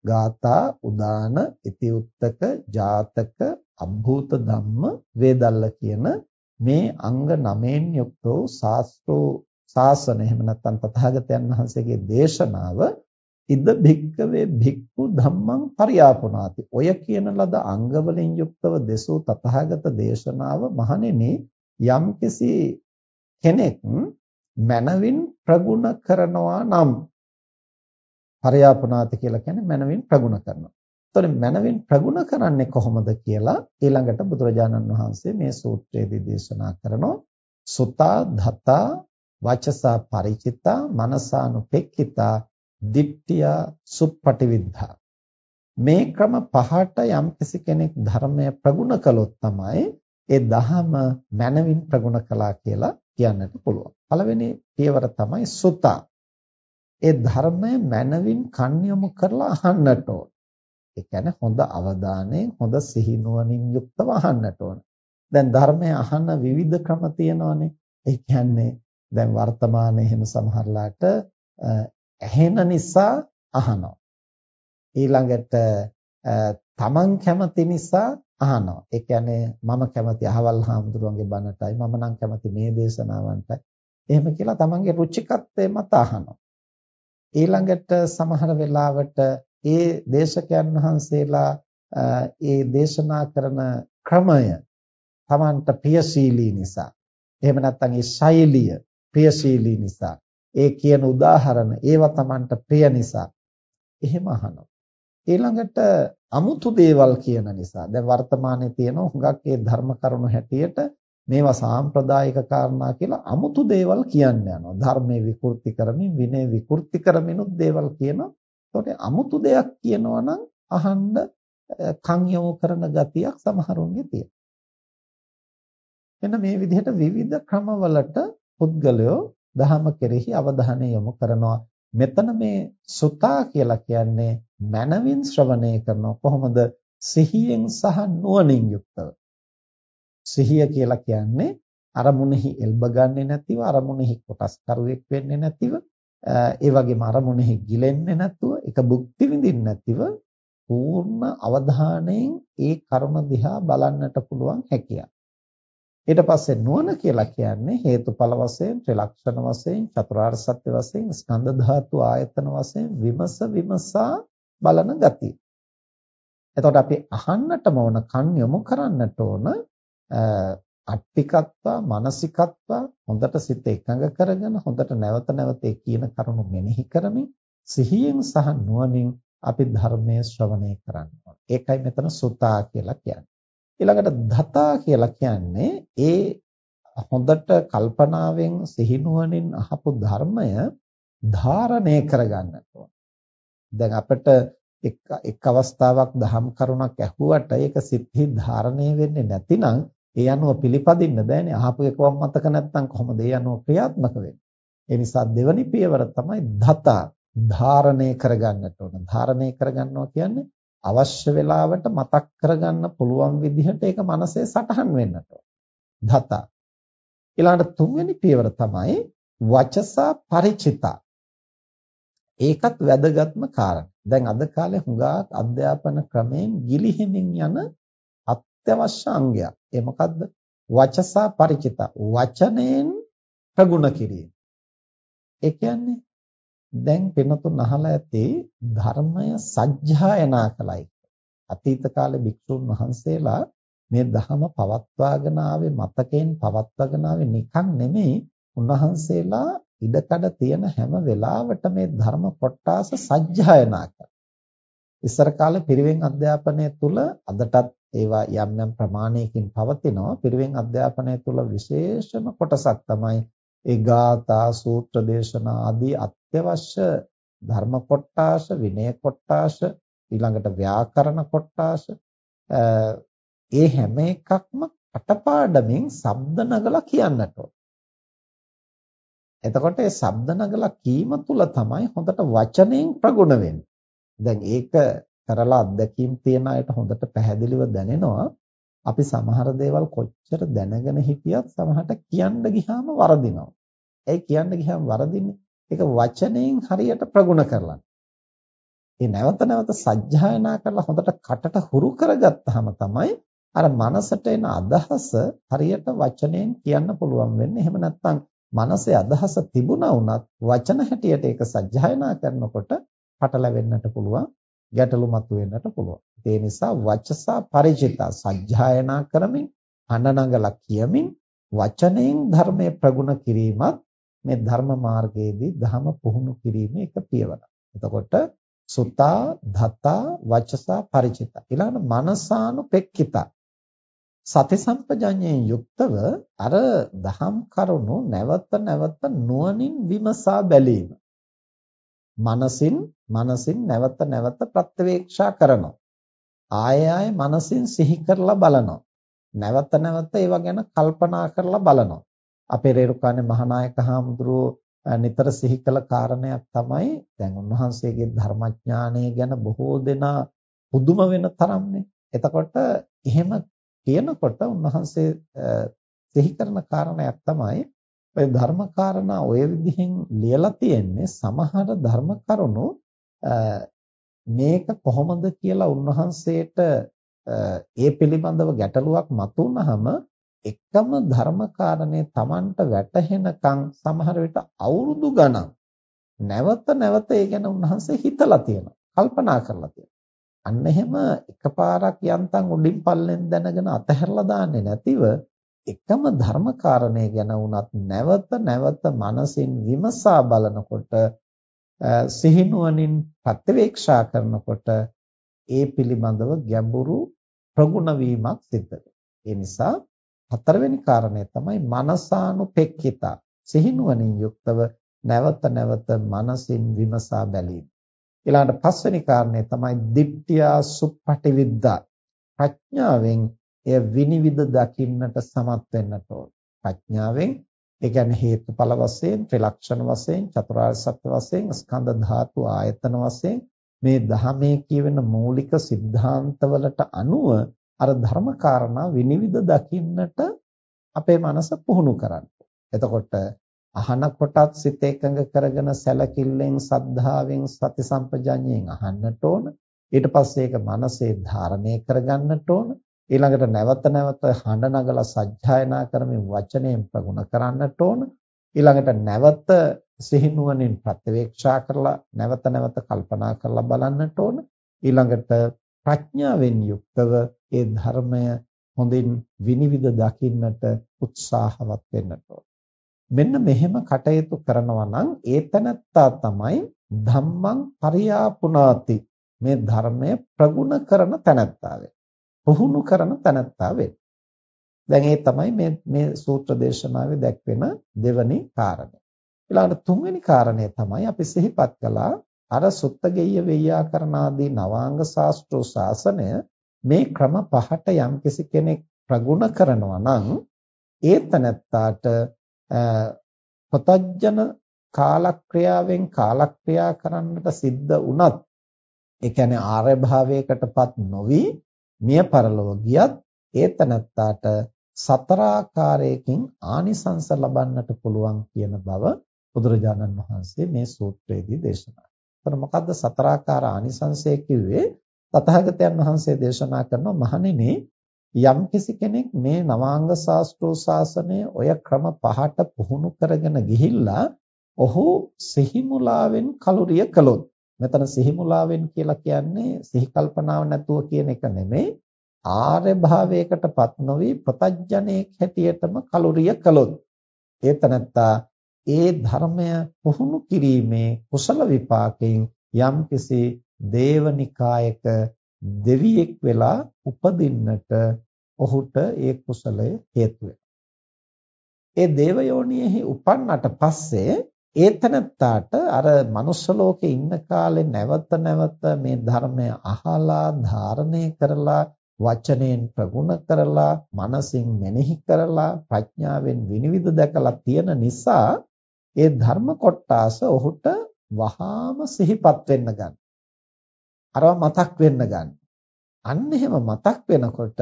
S1: ගාථා, උදාන, ඉතිඋත්තක, ජාතක, අභූත ධම්ම, වේදල්ල කියන මේ අංග 9න් යුක්ත වූ ශාස්ත්‍රෝ ශාසන එහෙම නැත්නම් තථාගතයන් වහන්සේගේ දේශනාව ඉද භික්කවේ භික්ඛු ධම්මං පරියාපුනාති. ඔය කියන ලද අංග වලින් යුක්තව දෙසූ තථාගත දේශනාව මහණෙනි යම්කිසි කෙනෙක් මනවින් ප්‍රගුණ කරනවා නම් පරියාපුනාති කියලා කියන්නේ මනවින් ප්‍රගුණ කරනවා. එතකොට මනවින් ප්‍රගුණ කරන්නේ කොහොමද කියලා ඊළඟට බුදුරජාණන් වහන්සේ මේ සූත්‍රයේදී දේශනා කරනවා. සුතා ධතා වචසා ಪರಿචිතා මනසානුපෙක්ඛිතා දිට්ඨියා සුප්පටිවිද්ධා මේ ක්‍රම පහට යම් කෙනෙක් ධර්මය ප්‍රගුණ කළොත් තමයි ඒ දහම මනවින් ප්‍රගුණ කළා කියලා කියන්නට පුළුවන්. පළවෙනි පියවර තමයි සුතා. ඒ ධර්මය මනවින් කන් යොමු කරලා අහන්නට ඕන. ඒ කියන්නේ හොඳ අවධානයෙන් හොඳ සිහිනුවණින් යුක්තව අහන්නට ඕන. දැන් ධර්මය අහන විවිධ ක්‍රම තියෙනවානේ. ඒ කියන්නේ දැන් වර්තමානයේ එහෙම සමහරලාට ඇහෙන නිසා අහනවා. ඊළඟට තමන් කැමති නිසා අහනවා. ඒ කියන්නේ මම කැමති අහවල් හාමුදුරුවන්ගේ බණටයි මම නම් කැමති මේ දේශනාවන්ටයි. එහෙම කියලා තමන්ගේ රුචිකත්වය මත අහනවා. ඊළඟට සමහර වෙලාවට ඒ දේශකයන් වහන්සේලා ඒ දේශනා කරන ක්‍රමය Tamanට ප්‍රියශීලී නිසා එහෙම නැත්නම් ඒ ශෛලිය ප්‍රියශීලී නිසා ඒ කියන උදාහරණ ඒවා Tamanට ප්‍රිය නිසා. එහෙම අහනවා. ඊළඟට අමුතු දේවල් කියන නිසා. දැන් වර්තමානයේ තියෙන හුඟක් ඒ ධර්ම කරුණු හැටියට මේවා සාම්ප්‍රදායික කාරණා කියලා අමුතු දේවල් කියන්න යනවා. ධර්මයේ විකෘති කරමින් විනය විකෘති කරමිනුත් දේවල් කියනවා. ඒකට අමුතු දෙයක් කියනවා නම් අහන්න කන් යොමු කරන ගතියක් සමහරුන්ගේ තියෙනවා. එන්න මේ විදිහට විවිධ ක්‍රමවලට පුද්ගලයෝ දහම කෙරෙහි අවධානය යොමු කරනවා. මෙතන මේ සුතා කියලා කියන්නේ මනවින් ශ්‍රවණය කරන කොහොමද? සිහියෙන් සහ නුවණින් යුක්තව. සිහිය කියලා කියන්නේ අරමුණෙහි එල්බ ගන්නෙ නැතිව අරමුණෙහි කොටස් කරුවෙක් වෙන්නේ නැතිව ඒ වගේම අරමුණෙහි ගිලෙන්නේ නැතුව ඒක භුක්ති විඳින්න නැතිව පූර්ණ අවධානයෙන් ඒ කර්ම දිහා බලන්නට පුළුවන් හැකියාව. ඊට පස්සේ නුවණ කියලා කියන්නේ හේතුඵල වශයෙන්, ත්‍රිලක්ෂණ වශයෙන්, චතුරාර්ය සත්‍ය වශයෙන්, ස්කන්ධ ධාතු ආයතන වශයෙන් විමස විමසා බලන ගතිය. එතකොට අපි අහන්නටම ඕන කන් යොමු කරන්නට ඕන අට්ටිකත්වා මානසිකත්වා හොඳට සිත එකඟ කරගෙන හොඳට නැවත නැවත කියන කරුණු මෙනෙහි කරමින් සිහියෙන් සහ නුවණින් අපි ධර්මයේ ශ්‍රවණය කරන්න ඕන. ඒකයි මෙතන සුතා කියලා කියන්නේ. ඊළඟට දතා කියලා කියන්නේ ඒ හොඳට කල්පනාවෙන් සිහිනුවණින් අහපු ධර්මය ධාරණය කරගන්නට ඕන. දැන් අපිට එක් එක් අවස්ථාවක් දහම් කරුණක් ඇහුවට ඒක සිත්හි ධාරණය වෙන්නේ නැතිනම් ඒ අනුව පිළිපදින්න බෑනේ. අහපු එකවම මතක නැත්නම් කොහොමද? ඒ අනුව ක්‍රියාත්මක වෙන්නේ. ඒ නිසා දෙවනි පියවර තමයි දතා. ධාරණය කරගන්නට ඕන. ධාරණය කරගන්නවා කියන්නේ අවශ්‍ය වෙලාවට මතක් කරගන්න පුළුවන් විදිහට ඒක මනසේ සටහන් වෙන්නට දත ඊළඟට තුන්වෙනි පියවර තමයි වචසා ಪರಿචිතා ඒකත් වැදගත්ම කාරණා. දැන් අද කාලේ හුඟක් අධ්‍යාපන ක්‍රමයෙන් ගිලිහෙමින් යන අත්‍යවශ්‍ය අංගයක්. ඒ මොකද්ද? වචසා ಪರಿචිතා වචනෙන් ප්‍රගුණ කිරීම. ඒ කියන්නේ දැන් පිනතුන් අහලා ඇති ධර්මය සජ්ජායනා කළයි. අතීත කාලේ භික්ෂුන් වහන්සේලා මේ ධහම පවත්වාගෙන ආවේ මතකයෙන් පවත්වාගෙන ආවේ නිකන් නෙමෙයි උන්වහන්සේලා ඉඩකඩ තියෙන හැම වෙලාවට මේ ධර්ම කොටාස සජ්ජායනා කරනවා. ඉස්සර කාලේ පිරිවෙන් අධ්‍යාපනය තුල අදටත් ඒවා යම් යම් ප්‍රමාණයකින් පවතිනවා. පිරිවෙන් අධ්‍යාපනය තුල විශේෂම කොටසක් තමයි ඒ ගාථා සූත්‍ර දේශනා ආදී අත්‍යවශ්‍ය ධර්ම කොටාස විනය කොටාස ඊළඟට ව්‍යාකරණ කොටාස ඒ හැම එකක්ම අටපාඩමින් ශබ්ද නගලා කියන්නට ඕන. එතකොට ඒ ශබ්ද නගලා කීම තුල තමයි හොඳට වචනෙන් ප්‍රගුණ වෙන්නේ. දැන් ඒක කරලා අත්දැකීම් තියන අයට හොඳට පැහැදිලිව දැනෙනවා. අපි සමහර දේවල් කොච්චර දැනගෙන හිටියත් සමහරට කියන්න ගියාම වරදිනවා. ඒ කියන්න ගියාම වරදින්නේ ඒක වචනෙන් හරියට ප්‍රගුණ කරලා. ඒ නැවත නැවත සජ්ජායනා කරලා හොඳට කටට හුරු කරගත්තාම තමයි අර මනසට එන අදහස හරියට වචනෙන් කියන්න පුළුවන් වෙන්නේ. එහෙම නැත්නම් මනසේ අදහස තිබුණා වුණත් වචන හැටියට ඒක සජ්ජායනා කරනකොට පටලැවෙන්නට පුළුවන් ගැටලු මතුවෙන්නට පුළුවන්. ඒ නිසා වචසා ಪರಿචිතා සජ්ජායනා කරමින් අනනඟලා කියමින් වචනයෙන් ධර්මයේ ප්‍රගුණ කිරීමත් මේ ධර්ම මාර්ගයේදී ධම පුහුණු කිරීමේ එක පියවරක්. එතකොට සුතා ධතා වචසා ಪರಿචිතා ඊළඟ මනසානු පෙක්කිතා සති සම්පජඤ්ඤයෙන් යුක්තව අර දහම් කරුණු නැවත නැවත නුවණින් විමසා බැලීම මනසින් මනසින් නැවත නැවත ප්‍රත්‍යවේක්ෂා කරනවා. ආය ආය මනසින් සිහි කරලා බලනවා. නැවත නැවත ඒවා ගැන කල්පනා කරලා බලනවා. අපේ රේරුකානේ මහානායක හාමුදුරුවෝ නිතර සිහි කළ කාරණයක් තමයි දැන් උන්වහන්සේගේ ධර්මඥානය ගැන බොහෝ දෙනා පුදුම වෙන තරම්නේ. එතකොට එහෙම කියනකොට උන්වහන්සේ සිහි කරන කාරණයක් තමයි ඔය ධර්ම කාරණා ඔය විදිහෙන් ලියලා තියෙන්නේ සමහර ධර්ම කරුණු මේක කොහොමද කියලා උන්වහන්සේට ඒ පිළිබඳව ගැටලුවක් මතුවනහම එකම ධර්ම කාරණේ Tamanට වැටහෙනකන් සමහර විට අවුරුදු ගණන් නැවත නැවත ඒ ගැන උන්වහන්සේ හිතලා තියෙනවා. කල්පනා කරලා තියෙනවා. අන්න එහෙම එකපාරක් යන්තම් උඩින් පල්ලෙන් දැනගෙන අතහැරලා දාන්නේ නැතිව එකම ධර්මකාරණය ගැන වුණත් නැවත නැවත මනසින් විමසා බලනකොට සිහිනුවණින් ප්‍රත්‍යවේක්ෂා කරනකොට ඒ පිළිබඳව ගැඹුරු ප්‍රගුණ වීමක් සිද්ධ ඒ නිසා හතරවෙනි කාරණය තමයි මනසානුපෙක්ඛිතා සිහිනුවණින් යුක්තව නැවත නැවත මනසින් විමසා බැලීම. ඊළඟට පස්වෙනි කාරණය තමයි දිට්ඨියා සුප්පටිවිද්දා ප්‍රඥාවෙන් එය විනිවිද දකින්නට සමත් වෙන්නට ඕන. ප්‍රඥාවෙන් ඒ කියන්නේ හේතුඵල වශයෙන්, ත්‍රිලක්ෂණ වශයෙන්, චතුරාර්ය සත්‍ය වශයෙන්, ස්කන්ධ ධාතු ආයතන වශයෙන් මේ ධහමේ කියවෙන මූලික સિદ્ધාන්තවලට අනුව අර ධර්ම කාරණා විනිවිද දකින්නට අපේ මනස පුහුණු කරන්න. එතකොට අහන කොටත් සිත එකඟ කරගෙන සැලකිල්ලෙන් සද්ධාවෙන් සති සම්පජඤ්ඤයෙන් අහන්නට ඕන ඊට පස්සේ ඒක මනසේ ධාරණය කරගන්නට ඕන ඊළඟට නැවත නැවත හඬ නගලා සජ්ජායනා කරමින් වචනයෙන් ප්‍රගුණ කරන්නට ඕන. ඊළඟට නැවත සිහිනුවණින් ප්‍රත්‍යවේක්ෂා කරලා නැවත නැවත කල්පනා කරලා බලන්නට ඕන. ඊළඟට ප්‍රඥාවෙන් යුක්තව ඒ ධර්මය හොඳින් විනිවිද දකින්නට උත්සාහවත් වෙන්නට ඕන. මෙන්න මෙහෙම කටයුතු කරනවා නම් ඒතනත්තා තමයි ධම්මං පරියාපුනාති මේ ධර්මය ප්‍රගුණ කරන තැනැත්තා පුහුණු කරන තැනැත්තා දැන් ඒ තමයි මේ මේ සූත්‍ර දේශනාවේ දැක්වෙන දෙවැනි කාරණය. ඊළඟට තුන්වෙනි කාරණය තමයි අපි සිහිපත් කළා අර සුත්තගෙය්‍ය වෙය්‍යාකරණ ආදී නවාංග ශාස්ත්‍රෝ ශාසනය මේ ක්‍රම පහට යම්කිසි කෙනෙක් ප්‍රගුණ කරනවා නම් ඒ තනත්තාට පතජන කාලක්‍රියාවෙන් කාලක්‍රියා කරන්නට සිද්ධ වුණත් ඒ කියන්නේ ආර්ය භාවයකටපත් නොවි මිය පරලොව ගියත් ඒ තනත්තාට සතරාකාරයකින් ආනිසංස ලබන්නට පුළුවන් කියන බව බුදුරජාණන් වහන්සේ මේ සූත්‍රයේදී දේශනා කළා. මොකද්ද සතරාකාර ආනිසංසය කිව්වේ? තථාගතයන් වහන්සේ දේශනා කරන මහණෙනි යම්කිසි කෙනෙක් මේ නවාංග ශාස්ත්‍රෝ ශාසනය ඔය ක්‍රම පහට පුහුණු කරගෙන ගිහිල්ලා ඔහු සිහිමුලාවෙන් කලුරිය කළොත් මෙතන සිහිමුලාවෙන් කියලා කියන්නේ සිහි කල්පනාව නැතුව කියන එක නෙමෙයි. ආර්ය භාවයකටපත් නොවි ප්‍රතඥයෙක් හැටියටම කලුරිය කළොත් ඒ තනත්තා ඒ ධර්මය පුහුණු කිරීමේ කුසල විපාකයෙන් යම්කිසි දේවනිකායක දෙවියෙක් වෙලා උපදින්නට ඔහුට ඒ කුසලය හේතු ඒ දේව යෝනියෙහි උපන්නට පස්සේ ඒ තනත්තාට අර manuss ලෝකේ ඉන්න කාලේ නැවත නැවත මේ ධර්මය අහලා ධාරණය කරලා වචනයෙන් ප්‍රගුණ කරලා මනසින් මෙනෙහි කරලා ප්‍රඥාවෙන් විනිවිද දැකලා තියෙන නිසා ඒ ධර්ම කොටාස ඔහුට වහාම සිහිපත් වෙන්න ගන්න. අරව මතක් වෙන්න ගන්න. අන්න එහෙම මතක් වෙනකොට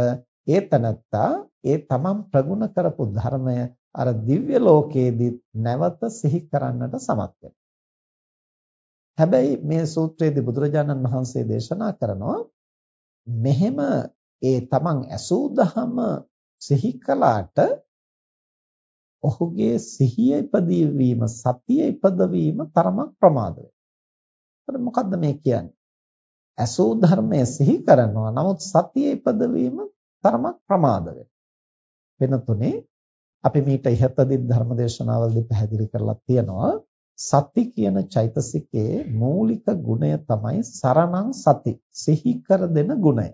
S1: ඒ තනත්තා ඒ තමන් ප්‍රගුණ කරපු ධර්මය අර දිව්‍ය ලෝකයේදී නැවත සිහි කරන්නට සමත් හැබැයි මේ සූත්‍රයේදී බුදුරජාණන් වහන්සේ දේශනා කරනවා මෙහෙම ඒ තමන් ඇසූ දහම සිහි කළාට ඔහුගේ සිහිය ඉපදීවීම සතිය ඉපදවීම තරමක් ප්‍රමාද වෙනවා. මොකද්ද මේ කියන්නේ? ඇසූ ධර්මය සිහි කරනවා. නමුත් සතිය ඉපදවීම තරමක් ප්‍රමාද වෙනවා. තුනේ අපි මීට ඉහතදී ධර්මදේශනාවලදී පැහැදිලි කරලා තියෙනවා සති කියන චෛතසිකයේ මූලික ගුණය තමයි සරණං සති සිහි කර දෙන ගුණය.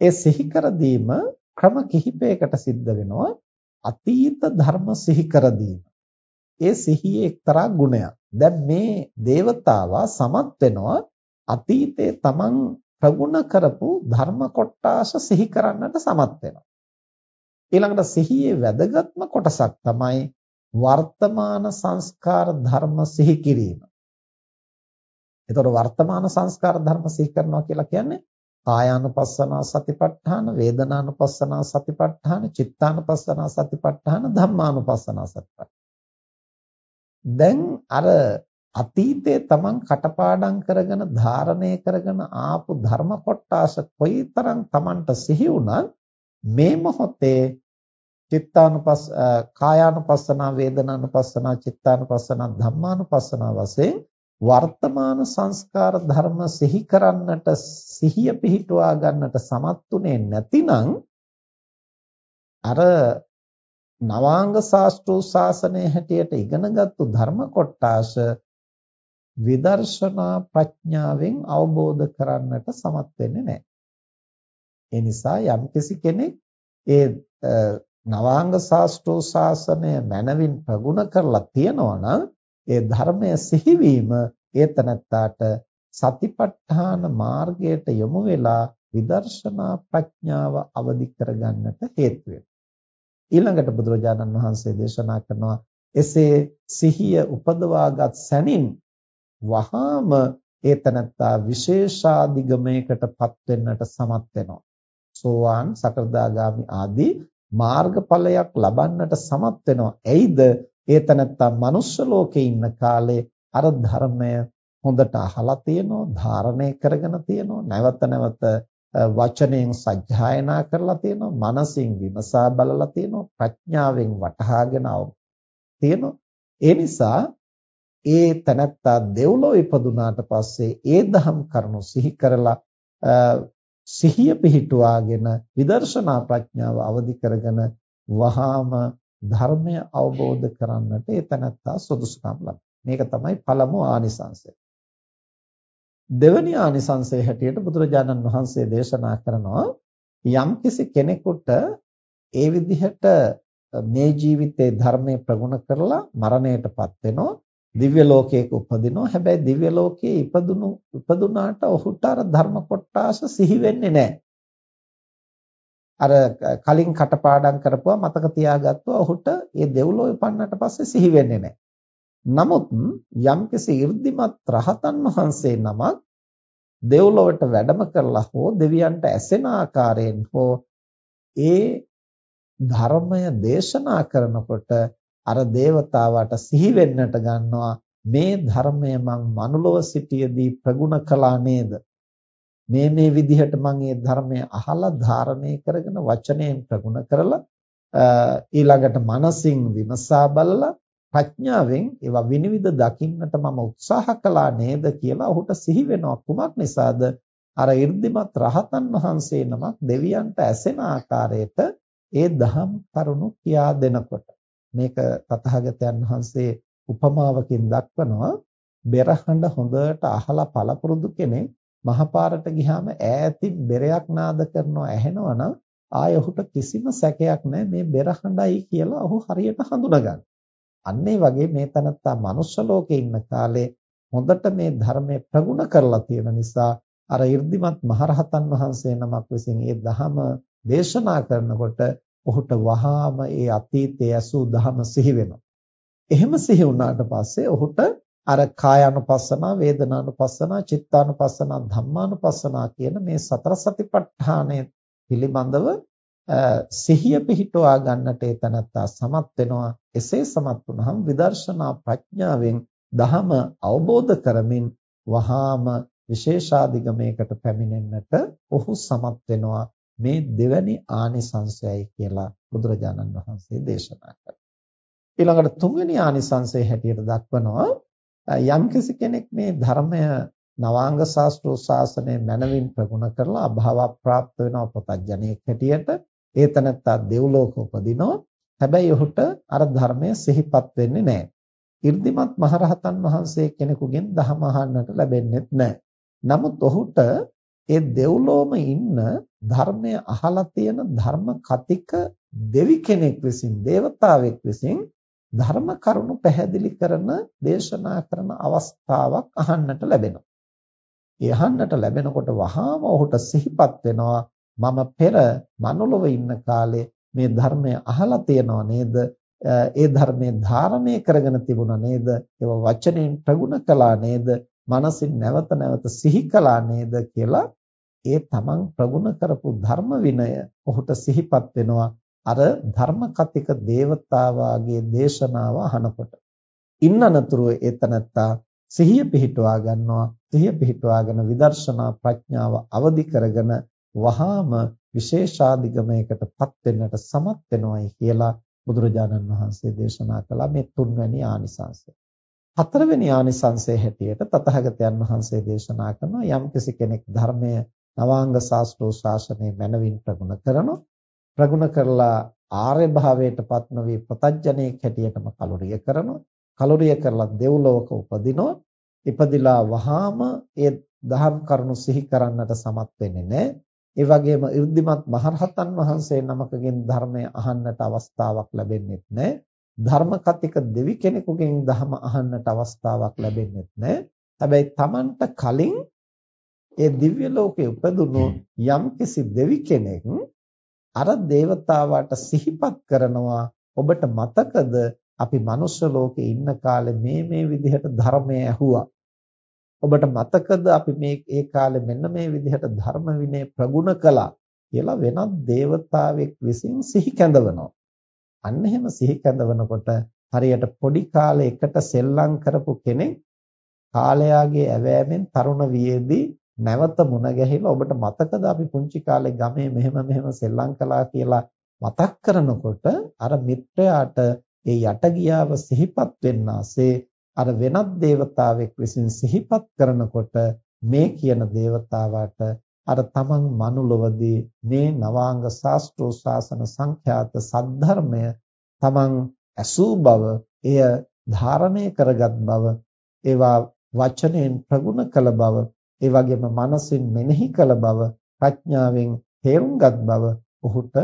S1: ඒ සිහි කර දීම ක්‍රම කිහිපයකට සිද්ධ වෙනවා. අතීත ධර්ම සිහි කර දීම. ඒ සිහියේ එක්තරා ගුණයක්. දැන් මේ దేవතාවා සමත් වෙනවා අතීතයේ තමන් ප්‍රගුණ කරපු ධර්ම කොටාස සිහි කරන්නට සමත් වෙනවා. ඊළඟට සිහියේ වැදගත්ම කොටසක් තමයි වර්තමාන සංස්කාර ධර්ම සිහි කිරීම. එතකොට වර්තමාන සංස්කාර ධර්ම සිහි කරනවා කියලා කියන්නේ කායානුපස්සනා සතිපට්ඨාන වේදනානුපස්සනා සතිපට්ඨාන චිත්තානුපස්සනා සතිපට්ඨාන ධම්මානුපස්සනා සතිපට්ඨාන දැන් අර අතීතයේ තමන් කටපාඩම් කරගෙන ධාරණය කරගෙන ආපු ධර්ම කොටාස කොයිතරම් තමන්ට සිහි වුණත් මේ මොහොතේ චිත්තානුපස් කායානුපස්සනා වේදනානුපස්සනා චිත්තානුපස්සනා ධම්මානුපස්සනා වශයෙන් වර්තමාන සංස්කාර ධර්ම සිහි කරන්නට සිහිය පිහිටුවා ගන්නට සමත්ුනේ නැතිනම් අර නවාංග ශාස්ත්‍රෝ ශාසනය හැටියට ඉගෙනගත්තු ධර්ම කොටාස විදර්ශනා ප්‍රඥාවෙන් අවබෝධ කරන්නට සමත් වෙන්නේ නැහැ. ඒ නිසා යම්කිසි කෙනෙක් ඒ නවාංග ශාස්ත්‍රෝ ශාසනය මනවින් ප්‍රගුණ කරලා තියෙනවා නම් ඒ ධර්මය සිහිවීම ඒතනත්තාට සතිපට්ඨාන මාර්ගයට යොමු වෙලා විදර්ශනා ප්‍රඥාව අවදි කරගන්නට හේතු ඊළඟට බුදුරජාණන් වහන්සේ දේශනා කරනවා එසේ සිහිය උපදවාගත් සැනින් වහාම ඒතනත්තා විශේෂාදිගමයකටපත් වෙන්නට සමත් වෙනවා. සෝවාන් සකෘදාගාමි ආදී මාර්ගඵලයක් ලබන්නට සමත් වෙනවා. එයිද ඒතනත්තා මනුස්ස ලෝකේ ඉන්න කාලේ අර ධර්මය හොඳට අහලා තියෙනවා, ධාරණය කරගෙන තියෙනවා, නැවත නැවත වචනයෙන් සජ්ජායනා කරලා තියෙනවා, මනසින් විමසා බලලා තියෙනවා, ප්‍රඥාවෙන් වටහාගෙන තියෙනවා. ඒ නිසා ඒ තනත්තා දෙව්ලොව ඉපදුනාට පස්සේ ඒ දහම් කරුණු සිහි කරලා සිහිය පිහිටුවාගෙන විදර්ශනා ප්‍රඥාව අවදි කරගෙන වහාම ධර්මය අවබෝධ කරන්නට ඒ තනත්තා සුදුසුකම් ලබනවා. මේක තමයි පළමු ආනිසංසය. දෙවැනි ආනිසංසය හැටියට බුදුරජාණන් වහන්සේ දේශනා කරනවා යම්කිසි කෙනෙකුට ඒ විදිහට මේ ජීවිතේ ධර්මයේ ප්‍රගුණ කරලා මරණයටපත් වෙනවා දිව්‍ය ලෝකයක උපදිනවා. හැබැයි දිව්‍ය ලෝකයේ ඉපදුණු ඉපදුනාට ඔහුට අර ධර්ම කොටාස සිහි වෙන්නේ නැහැ. අර කලින් කටපාඩම් කරපුවා මතක තියාගත්තා ඔහුට ඒ දෙව්ලොව ඉපන්නට පස්සේ සිහි වෙන්නේ නැහැ. නමුත් යම්කිසි 이르දිමත් රහතන් වහන්සේ නමක් දෙව්ලොවට වැඩම කරලා හෝ දෙවියන්ට ඇසෙන ආකාරයෙන් හෝ ඒ ධර්මය දේශනා කරනකොට අර దేవතාවට සිහි වෙන්නට ගන්නවා. මේ ධර්මය මං මනුලව සිටියේදී ප්‍රගුණ කළා නේද? මේ මේ විදිහට මම මේ ධර්මය අහලා ධාරණය කරගෙන වචනයෙන් ප්‍රගුණ කරලා ඊළඟට මනසින් විමසා බලලා ප්‍රඥාවෙන් ඒවා විනිවිද දකින්නට මම උත්සාහ කළා නේද කියලා ඔහුට සිහි වෙනවා. කුමක් නිසාද? අර 이르දිමත් රහතන් වහන්සේ නමක් දෙවියන්ට ඇසෙන ආකාරයට ඒ දහම් කරුණු කියා දෙනකොට. මේක තථාගතයන් වහන්සේ උපමාවකින් දක්වනවා බෙරහඬ හොඳට අහලා පළපුරුදු කෙනෙක් මහපාරට ගියාම ඈතින් බෙරයක් නාද කරනවා ඇහෙනවා නම් ආය ඔහුට කිසිම සැකයක් නැහැ මේ බෙරහඬයි කියලා ඔහු හරියට හඳුනගන්න. අන්න ඒ වගේ මේ තනත්තා මනුෂ්‍ය ලෝකේ ඉන්න කාලේ හොඳට මේ ධර්මයේ ප්‍රගුණ කරලා තියෙන නිසා අර 이르දිමත් මහරහතන් වහන්සේ නමක් විසින් ඒ ධහම දේශනා කරනකොට ඔහුට වහාම ඒ අතීතයේ ඇසූ ධහම සිහි වෙනවා. එහෙම සිහි වුණාට පස්සේ ඔහුට අර කායानुපස්සනා, වේදනානුපස්සනා, චිත්තානුපස්සනා, ධම්මානුපස්සනා කියන මේ සතර සතිපට්ඨානය පිළිබඳව සිහිය පිහිටුවා ගන්නට ඒ තනත්තා සමත් වෙනවා. එසේ සමත් වුණහම විදර්ශනා ප්‍රඥාවෙන් ධහම අවබෝධ කරමින් වහාම විශේෂාධිගමයකට පැමිණෙන්නට ඔහු සමත් වෙනවා. මේ දෙවැනි ආනිසංසයයි කියලා බුදුරජාණන් වහන්සේ දේශනා කළා. ඊළඟට තුන්වෙනි ආනිසංසය හැටියට දක්වනවා යම්කිසි කෙනෙක් මේ ධර්මය නවාංග ශාස්ත්‍රෝ ශාසනය මනවින් ප්‍රගුණ කරලා අභාව ප්‍රාප්ත වෙනවා පොතඥයෙක් හැටියට ඒ තනත්තා දෙව්ලෝක උපදිනවා හැබැයි ඔහුට අර ධර්මය සිහිපත් වෙන්නේ නැහැ. 이르දිමත් මහරහතන් වහන්සේ කෙනෙකුගෙන් දහම අහන්නට ලැබෙන්නේ නැහැ. නමුත් ඔහුට ඒ දෙව්ලොවම ඉන්න ධර්මය අහලා තියෙන ධර්ම කතික දෙවි කෙනෙක් විසින් දේවතාවෙක් විසින් ධර්ම කරුණු පැහැදිලි කරන දේශනා කරන අවස්ථාවක් අහන්නට ලැබෙනවා. ඒ අහන්නට ලැබෙනකොට වහාම ඔහුට සිහිපත් වෙනවා මම පෙර මනුලොව ඉන්න කාලේ මේ ධර්මය අහලා තියෙනව නේද? ඒ ධර්මයේ ධාරණය කරගෙන තිබුණා නේද? ඒව වචනෙන් ප්‍රගුණ කළා නේද? මනසින් නැවත නැවත සිහි කළා නේද කියලා ඒ තමන් ප්‍රගුණ කරපු ධර්ම විනය ඔහුට සිහිපත් වෙනවා. අර ධර්ම කතික දේවතාවාගේ දේශනාව අහනකොට. ඉන්නනතුරු ඒතනත්තා සිහිය පිහිටුවා ගන්නවා. සිහිය පිහිටුවාගෙන විදර්ශනා ප්‍රඥාව අවදි කරගෙන වහාම විශේෂාධිගමයකටපත් වෙන්නට සමත් වෙනවායි කියලා බුදුරජාණන් වහන්සේ දේශනා කළා. මේ තුන්වැනි ආනිසංසය හතරවෙනි ආනිසංසය හැටියට තථාගතයන් වහන්සේ දේශනා කරනවා යම්කිසි කෙනෙක් ධර්මය නවාංග ශාස්ත්‍රෝ ශාසනය මනවින් ප්‍රගුණ කරනවා ප්‍රගුණ කරලා ආර්ය භාවයටපත් නොවි ප්‍රතඥයෙක් හැටියටම කලුරිය කරනවා කලුරිය කරලා දෙව්ලොවක උපදිනවා ඉපදිලා වහාම ඒ දහම් කරුණු සිහි කරන්නට සමත් වෙන්නේ නැහැ. ඒ වගේම 이르දිමත් මහරහතන් වහන්සේ නමකගෙන් ධර්මය අහන්නට අවස්ථාවක් ලැබෙන්නේ නැහැ. ධර්ම කතික දෙවි කෙනෙකුගෙන් ධම අහන්නට අවස්ථාවක් ලැබෙන්නේ නැහැ. හැබැයි Tamanට කලින් ඒ දිව්‍ය ලෝකයේ උපදුණු යම්කිසි දෙවි කෙනෙක් අර దేవතාවාට සිහිපත් කරනවා ඔබට මතකද අපි මනුෂ්‍ය ලෝකේ ඉන්න කාලේ මේ මේ විදිහට ධර්මය ඇහුවා. ඔබට මතකද අපි මේ ඒ කාලේ මෙන්න මේ විදිහට ධර්ම විනය ප්‍රගුණ කළා කියලා වෙනත් దేవතාවෙක් විසින් සිහි කැඳවනවා. අන්න එහෙම සිහි කැඳවනකොට හරියට පොඩි කාලේ එකට සෙල්ලම් කරපු කෙනෙක් කාලයාගේ ඇවෑමෙන් තරුණ වියේදී නැවත මුණ ගැහිලා ඔබට මතකද අපි පුංචි කාලේ ගමේ මෙහෙම මෙහෙම සෙල්ලම් කළා කියලා මතක් කරනකොට අර මිත්‍රයාට ඒ යට ගියාව සිහිපත් වෙන්නාසේ අර වෙනත් దేవතාවෙක් විසින් සිහිපත් කරනකොට මේ කියන దేవතාවාට අර තමන් මනුලොවදී මේ නවාංග ශාස්ත්‍රෝ ශාසන සංඛ්‍යාත සද්ධර්මය තමන් ඇසූ බව එය ධාරණය කරගත් බව ඒවා වචනෙන් ප්‍රගුණ කළ බව ඒ වගේම මනසින් මෙනෙහි කළ බව ප්‍රඥාවෙන් තේරුම්ගත් බව ඔහුට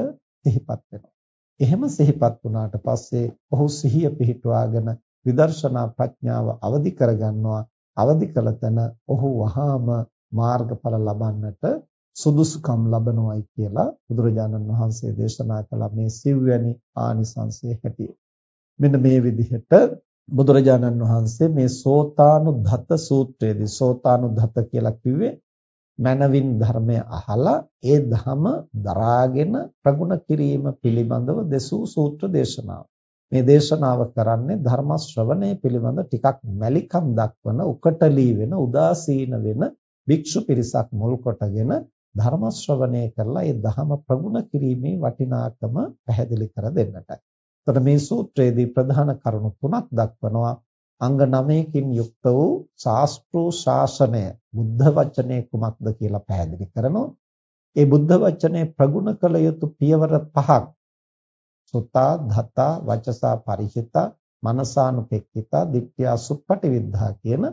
S1: සිහිපත් වෙනවා. එහෙම සිහිපත් වුණාට පස්සේ ඔහු සිහිය පිහිටුවාගෙන විදර්ශනා ප්‍රඥාව අවදි කරගන්නවා අවදි කළ තැන ඔහු වහාම මාර්ගඵල ලබන්නට සුදුසුකම් ලබනවායි කියලා බුදුරජාණන් වහන්සේ දේශනා කළ මේ සිව්වැනි ආනිසංසයේ හැටියට මෙන්න මේ විදිහට බුදුරජාණන් වහන්සේ මේ සෝතානුධත සූත්‍රයේදී සෝතානුධත කියලා කිව්වේ මනවින් ධර්මය අහලා ඒ ධම දරාගෙන ප්‍රගුණ කිරීම පිළිබඳව දෙසූ සූත්‍ර දේශනාව. මේ දේශනාව කරන්නේ ධර්ම ශ්‍රවණය පිළිබඳ ටිකක් මැලිකම් දක්වන උකටලී වෙන උදාසීන වෙන භික්ෂු පිරිසක් මුල් කොටගෙන ධර්ම ශ්‍රවණය කරලා ඒ ධහම ප්‍රගුණ කිරීමේ වටිනාකම පැහැදිලි කර දෙන්නටයි. එතකොට මේ සූත්‍රයේදී ප්‍රධාන කරුණු තුනක් දක්වනවා. අංග 9කින් යුක්ත වූ ශාස්ත්‍රෝ ශාසනය බුද්ධ වචනේ කුමක්ද කියලා පැහැදිලි කරනවා. ඒ බුද්ධ වචනේ ප්‍රගුණ කළ යුතු පියවර පහක් සුතා ධතා වචසා පරිහිතා මනසානුපෙක්කිතා දිට්ඨියා සුප්පටිවිද්ධා කියන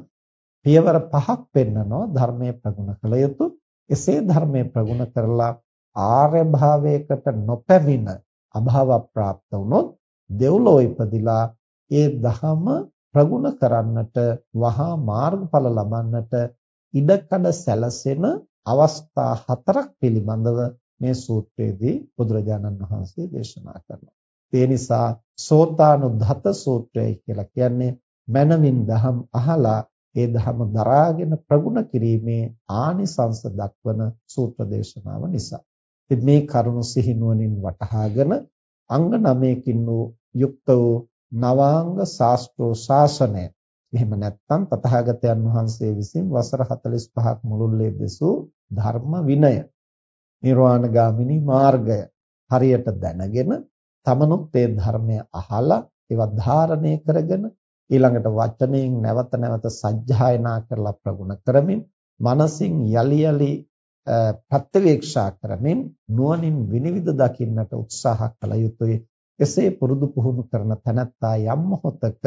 S1: පියවර පහක් පෙන්නනවා ධර්මයේ ප්‍රගුණ කළ යුතු එසේ ධර්මයේ ප්‍රගුණ කරලා ආර්ය භාවයකට නොපැමිණ අභාව પ્રાપ્ત වුනොත් දෙව්ලොව ඉපදිලා ඒ ධහම ප්‍රගුණ කරන්නට වහා මාර්ගඵල ලබන්නට ඉඩකඩ සැලසෙන අවස්ථා හතරක් පිළිබඳව මේ සූත්‍රයේදී බුදුරජාණන් වහන්සේ දේශනා කරනවා. ඒ නිසා සෝතානුද්ධත සූත්‍රය කියලා කියන්නේ මනමින් දහම් අහලා ඒ දහම දරාගෙන ප්‍රගුණ කිරීමේ ආනිසංස දක්වන සූත්‍ර දේශනාව නිසා. ඉතින් මේ කරුණු සිහිනුවණින් වටහාගෙන අංග 9කින් වූ යුක්ත වූ නවාංග ශාස්ත්‍රෝ ශාසනය එහෙම නැත්නම් තථාගතයන් වහන්සේ විසින් වසර 45ක් මුළුල්ලේ දෙසූ ධර්ම විනය නිර්වාණගාමිනී මාර්ගය හරියට දැනගෙන තමනුත් ඒ ධර්මය අහලා ඒවා ධාරණය කරගෙන ඊළඟට වචනයෙන් නැවත නැවත සජ්ජායනා කරලා ප්‍රගුණ කරමින් මනසින් යලි යලි ප්‍රත්‍යවේක්ෂා කරමින් නුවණින් විනිවිද දකින්නට උත්සාහ කළ යුතුයි එසේ පුරුදු පුහුණු කරන තැනැත්තා යම් මොහොතක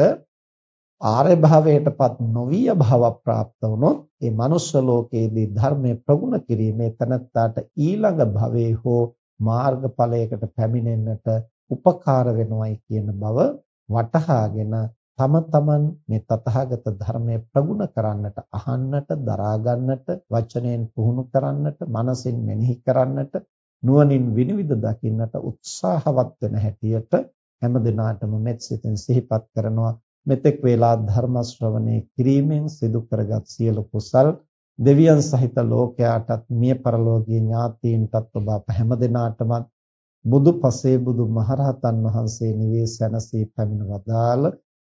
S1: ආර්ය භාවයටපත් නොවිය භව પ્રાપ્ત වුණොත් ඒ මනුෂ්‍ය ලෝකයේදී ධර්මයේ ප්‍රගුණ කිරීමේ තනත්තාට ඊළඟ භවයේ හෝ මාර්ගඵලයකට පැමිණෙන්නට උපකාර වෙනවයි කියන බව වටහාගෙන තම තමන් මේ තථාගත ධර්මයේ ප්‍රගුණ කරන්නට අහන්නට දරා ගන්නට වචනයෙන් පුහුණු කරන්නට මනසින් මෙනෙහි කරන්නට නුවණින් විනිවිද දකින්නට උත්සාහවත් වෙන හැටියට හැම දිනාටම මෙත් සිතින් සිහිපත් කරනවා. මෙතෙක් වේලා ධර්ම ශ්‍රවණය කිරීමෙන් සිදු කරගත් සියලු කුසල් දෙවියන් සහිත ලෝකයාටත් මිය පරලෝකීය ඥාතීන්ටත් ඔබ අප හැම දිනාටම බුදු පසේ බුදු මහරහතන් වහන්සේ නිවේ සැනසී පැමිණ වදාළ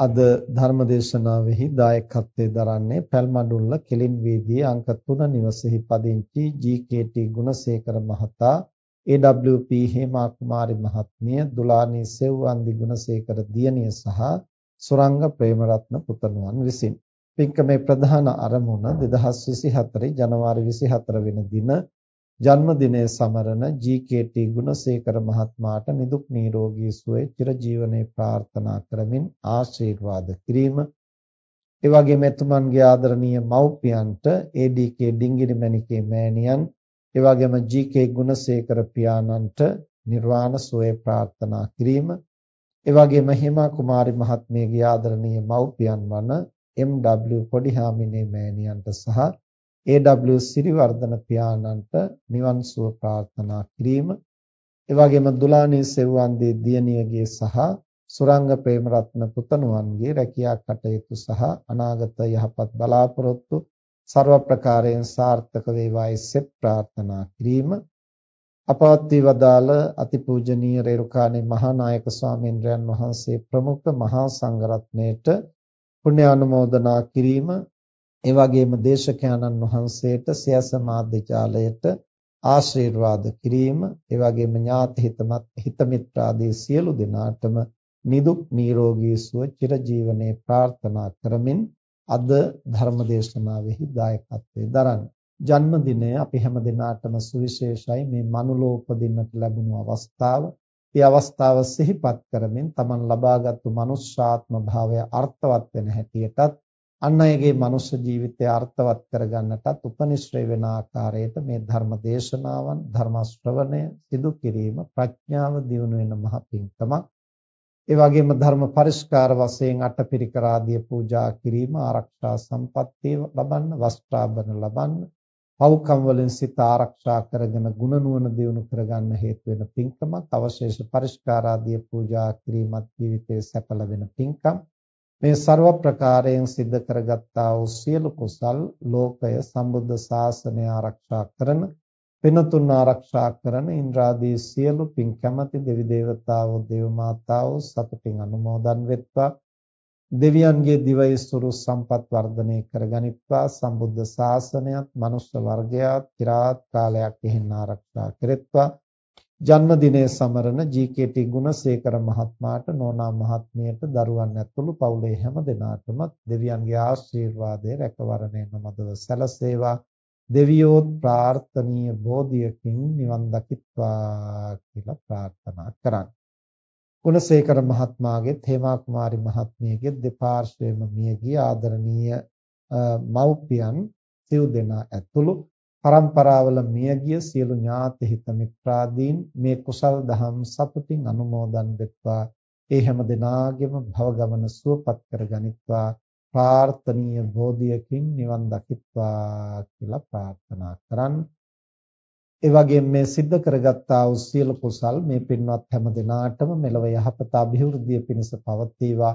S1: අද ධර්මදේශනාවෙහි දායකත්වයේ දරන්නේ පැල්මඩුල්ල කෙලින් වීදියේ අංක 3 නිවසේහි පදිංචි ජී.කේ.ටී. ගුණසේකර මහතා AWP හේමා කුමාරි මහත්මිය දුලානී සෙව්වන්දි ගුණසේකර දියණිය සහ සුරංග ප්‍රේමරත්න පුතණුවන් විසින් පින්කමේ ප්‍රධාන අරමුණ 2024 ජනවාරි 24 වෙනි දින ජන්මදිනය සමරන ජී.කේ.ටී. ගුණසේකර මහත්මයාට නිදුක් නිරෝගී සුවය චිරජීවනයේ ප්‍රාර්ථනා කරමින් ආශිර්වාද කිරීම ඒ වගේම එතුමන්ගේ ආදරණීය මව්පියන්ට ඒ.ඩී.කේ. ඩිංගිරි මණිකේ මෑණියන් ඒ වගේම ජී.කේ. ගුණසේකර පියාණන්ට නිර්වාණ සුවය ප්‍රාර්ථනා කිරීම ඒ වගේම හිමා කුමාරි මහත්මියගේ ආදරණීය මව්පියන් වන එම්.ඩබ්ලිව් පොඩිහාමිනේ මෑණියන්ට සහ ඒ.ඩබ්ලිව් සිරිවර්ධන පියාණන්ට නිවන් සුව ප්‍රාර්ථනා කිරීම. ඒ වගේම දුලානී සෙව්වන්දී දියණියගේ සහ සුරංග ප්‍රේමරත්න පුතණුවන්ගේ රැකියා කටයුතු සහ අනාගත යහපත් බලාපොරොත්තු ਸਰව ප්‍රකාරයෙන් සාර්ථක වේවායි සෙත් ප්‍රාර්ථනා කිරීම. අපවත් වදාළ අතිපූජනීය රේරුකාණේ මහානායක ස්වාමීන් වහන්සේ ප්‍රමුඛ මහා සංඝරත්නයේට පුණ්‍ය අනුමෝදනා කිරීම. ඒ වගේම දේශකයන්න් වහන්සේට සියස මාධ්‍යාලයට ආශිර්වාද කිරීම ඒ වගේම ඥාති හිතමත් හිත මිත්‍රාදී සියලු දෙනාටම නිදුක් නිරෝගී සුව චිරජීවනයේ ප්‍රාර්ථනා කරමින් අද ධර්ම දේශනාවෙහි දායකත්වයේ දරන ජන්මදිනය අපි හැම දිනාටම සුවිශේෂයි මේ මනුලෝ උපදින්නට ලැබුණු අවස්ථාව. ඒ අවස්ථාව සිහිපත් කරමින් Taman ලබාගත්තු මනුෂ්‍යාත්ම භාවය අර්ථවත් වෙන හැටියටත් අන් අයගේ මනුෂ්‍ය ජීවිතය අර්ථවත් කරගන්නටත් උපනිශ්‍රේ වෙන ආකාරයට මේ ධර්ම දේශනාවන් ධර්ම ශ්‍රවණය සිදු කිරීම ප්‍රඥාව දියුණු වෙන මහ පිංකමක් ඒ වගේම ධර්ම පරිස්කාර වශයෙන් අටපිරිකර ආදී පූජා කිරීම ආරක්ෂා සම්පත්තිය ලබන්න වස්ත්‍රාභරණ ලබන්න පව්කම් වලින් සිත ආරක්ෂා කරගෙන ගුණ නුවණ දියුණු කරගන්න හේතු වෙන පිංකමක් අවශේෂ පරිස්කාර ආදී පූජා කිරීමත් ජීවිතයේ සැප ලැබෙන පිංකම් මේ ਸਰව ප්‍රකාරයෙන් સિદ્ધ කරගත්තා වූ සියලු කුසල් ලෝකය සම්බුද්ධ ශාසනය ආරක්ෂා කරන පිනතුන් ආරක්ෂා කරන ඉන්ද්‍රාදී සියලු පින් කැමැති දෙවි දේවතාවෝ දේව මාතාවෝ සතුටින් අනුමෝදන් වෙත්වා. දෙවියන්ගේ දිවයිසුරු සම්පත් වර්ධනය කරගනිත්වා සම්බුද්ධ ශාසනයත් මනුෂ්‍ය වර්ගයාත් চিරාත් කාලයක් එහෙන් ආරක්ෂා කෙරෙත්වා. ජන්මදිනය සමරන ජී.කේ.ටී. ගුණසේකර මහත්මයාට නෝනා මහත්මියට දරුවන් ඇතුළු පවුලේ හැම දෙනාටම දෙවියන්ගේ ආශිර්වාදය රැකවරණය නොමදව සැලසේවා දෙවියෝත් ප්‍රාර්ථනීය බෝධියකින් නිවන් දකිත්වා කියලා ප්‍රාර්ථනා කරන්න. ගුණසේකර මහත්මයාගේ තේමා කුමාරි මහත්මියගේ දෙපාර්ශ්වයේම මියගිය ආදරණීය මව්පියන් සිව් දෙනා ඇතුළු පරම්පරාවල මියගිය සියලු ඥාති හිත මිත්‍රාදීන් මේ කුසල් දහම් සතුටින් අනුමෝදන් වෙත්වා. ඒ හැම දිනාගෙම භව ගමන සුවපත් කරගනිත්වා. ප්‍රාර්ථනීය බෝධියකින් නිවන් දකිත්වා කියලා ප්‍රාර්ථනා කරන්. ඒ වගේම මේ සිද්ධ කරගත්තා වූ සියලු කුසල් මේ පින්වත් හැම දිනාටම මෙලව යහපත અભිවෘද්ධිය පිණිස පවතිවා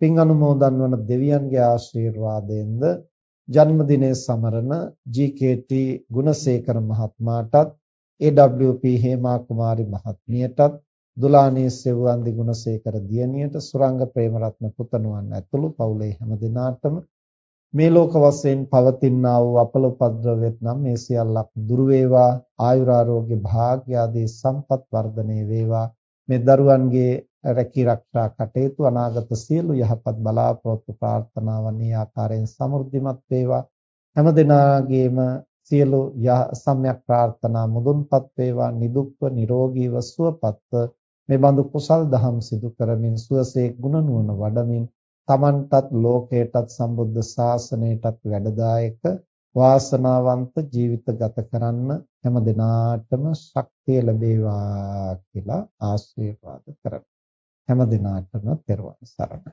S1: පින් අනුමෝදන් වන දෙවියන්ගේ ආශිර්වාදයෙන්ද ජන්මදිනයේ සමරන ජී.කේ.ට්. ගුණසේකර මහත්මයාටත් ඒ.ඩබ්ලිව්.ප්. හේමා කුමාරි මහත්මියටත් දුලානී සෙව්වන්දි ගුණසේකර දියණියට සුරංග ප්‍රේමරත්න පුතණුවන් ඇතුළු පවුලේ හැම දෙනාටම මේ ලෝක වශයෙන් පවතිනා වූ අපල උපද්‍රවයත් නම් මේ සියල්ලක් දුරු වේවා ආයුරාෝග්‍ය භාග්‍ය ආදී සම්පත් වර්ධනය වේවා මේ දරුවන්ගේ රැකී ආරක්ෂා කටයුතු අනාගත සියලු යහපත් බලාපොරොත්තු ප්‍රාර්ථනාවන් මේ ආකාරයෙන් සමෘද්ධිමත් වේවා. හැම දිනාගේම සියලු සම්‍යක් ප්‍රාර්ථනා මුදුන්පත් වේවා. නිදුක්ව නිරෝගීව සුවපත්ව මේ බඳු කුසල් දහම් සිදු කරමින් සුවසේ ගුණ නුවණ වඩමින් තමන්ටත් ලෝකයටත් සම්බුද්ධ ශාසනයටත් වැඩදායක වාසනාවන්ත ජීවිත ගත කරන්න හැම දිනාටම ශක්තිය ලැබේවා කියලා ආශිර්වාද කරමි. හැම දිනාටම පෙරවන් සරණයි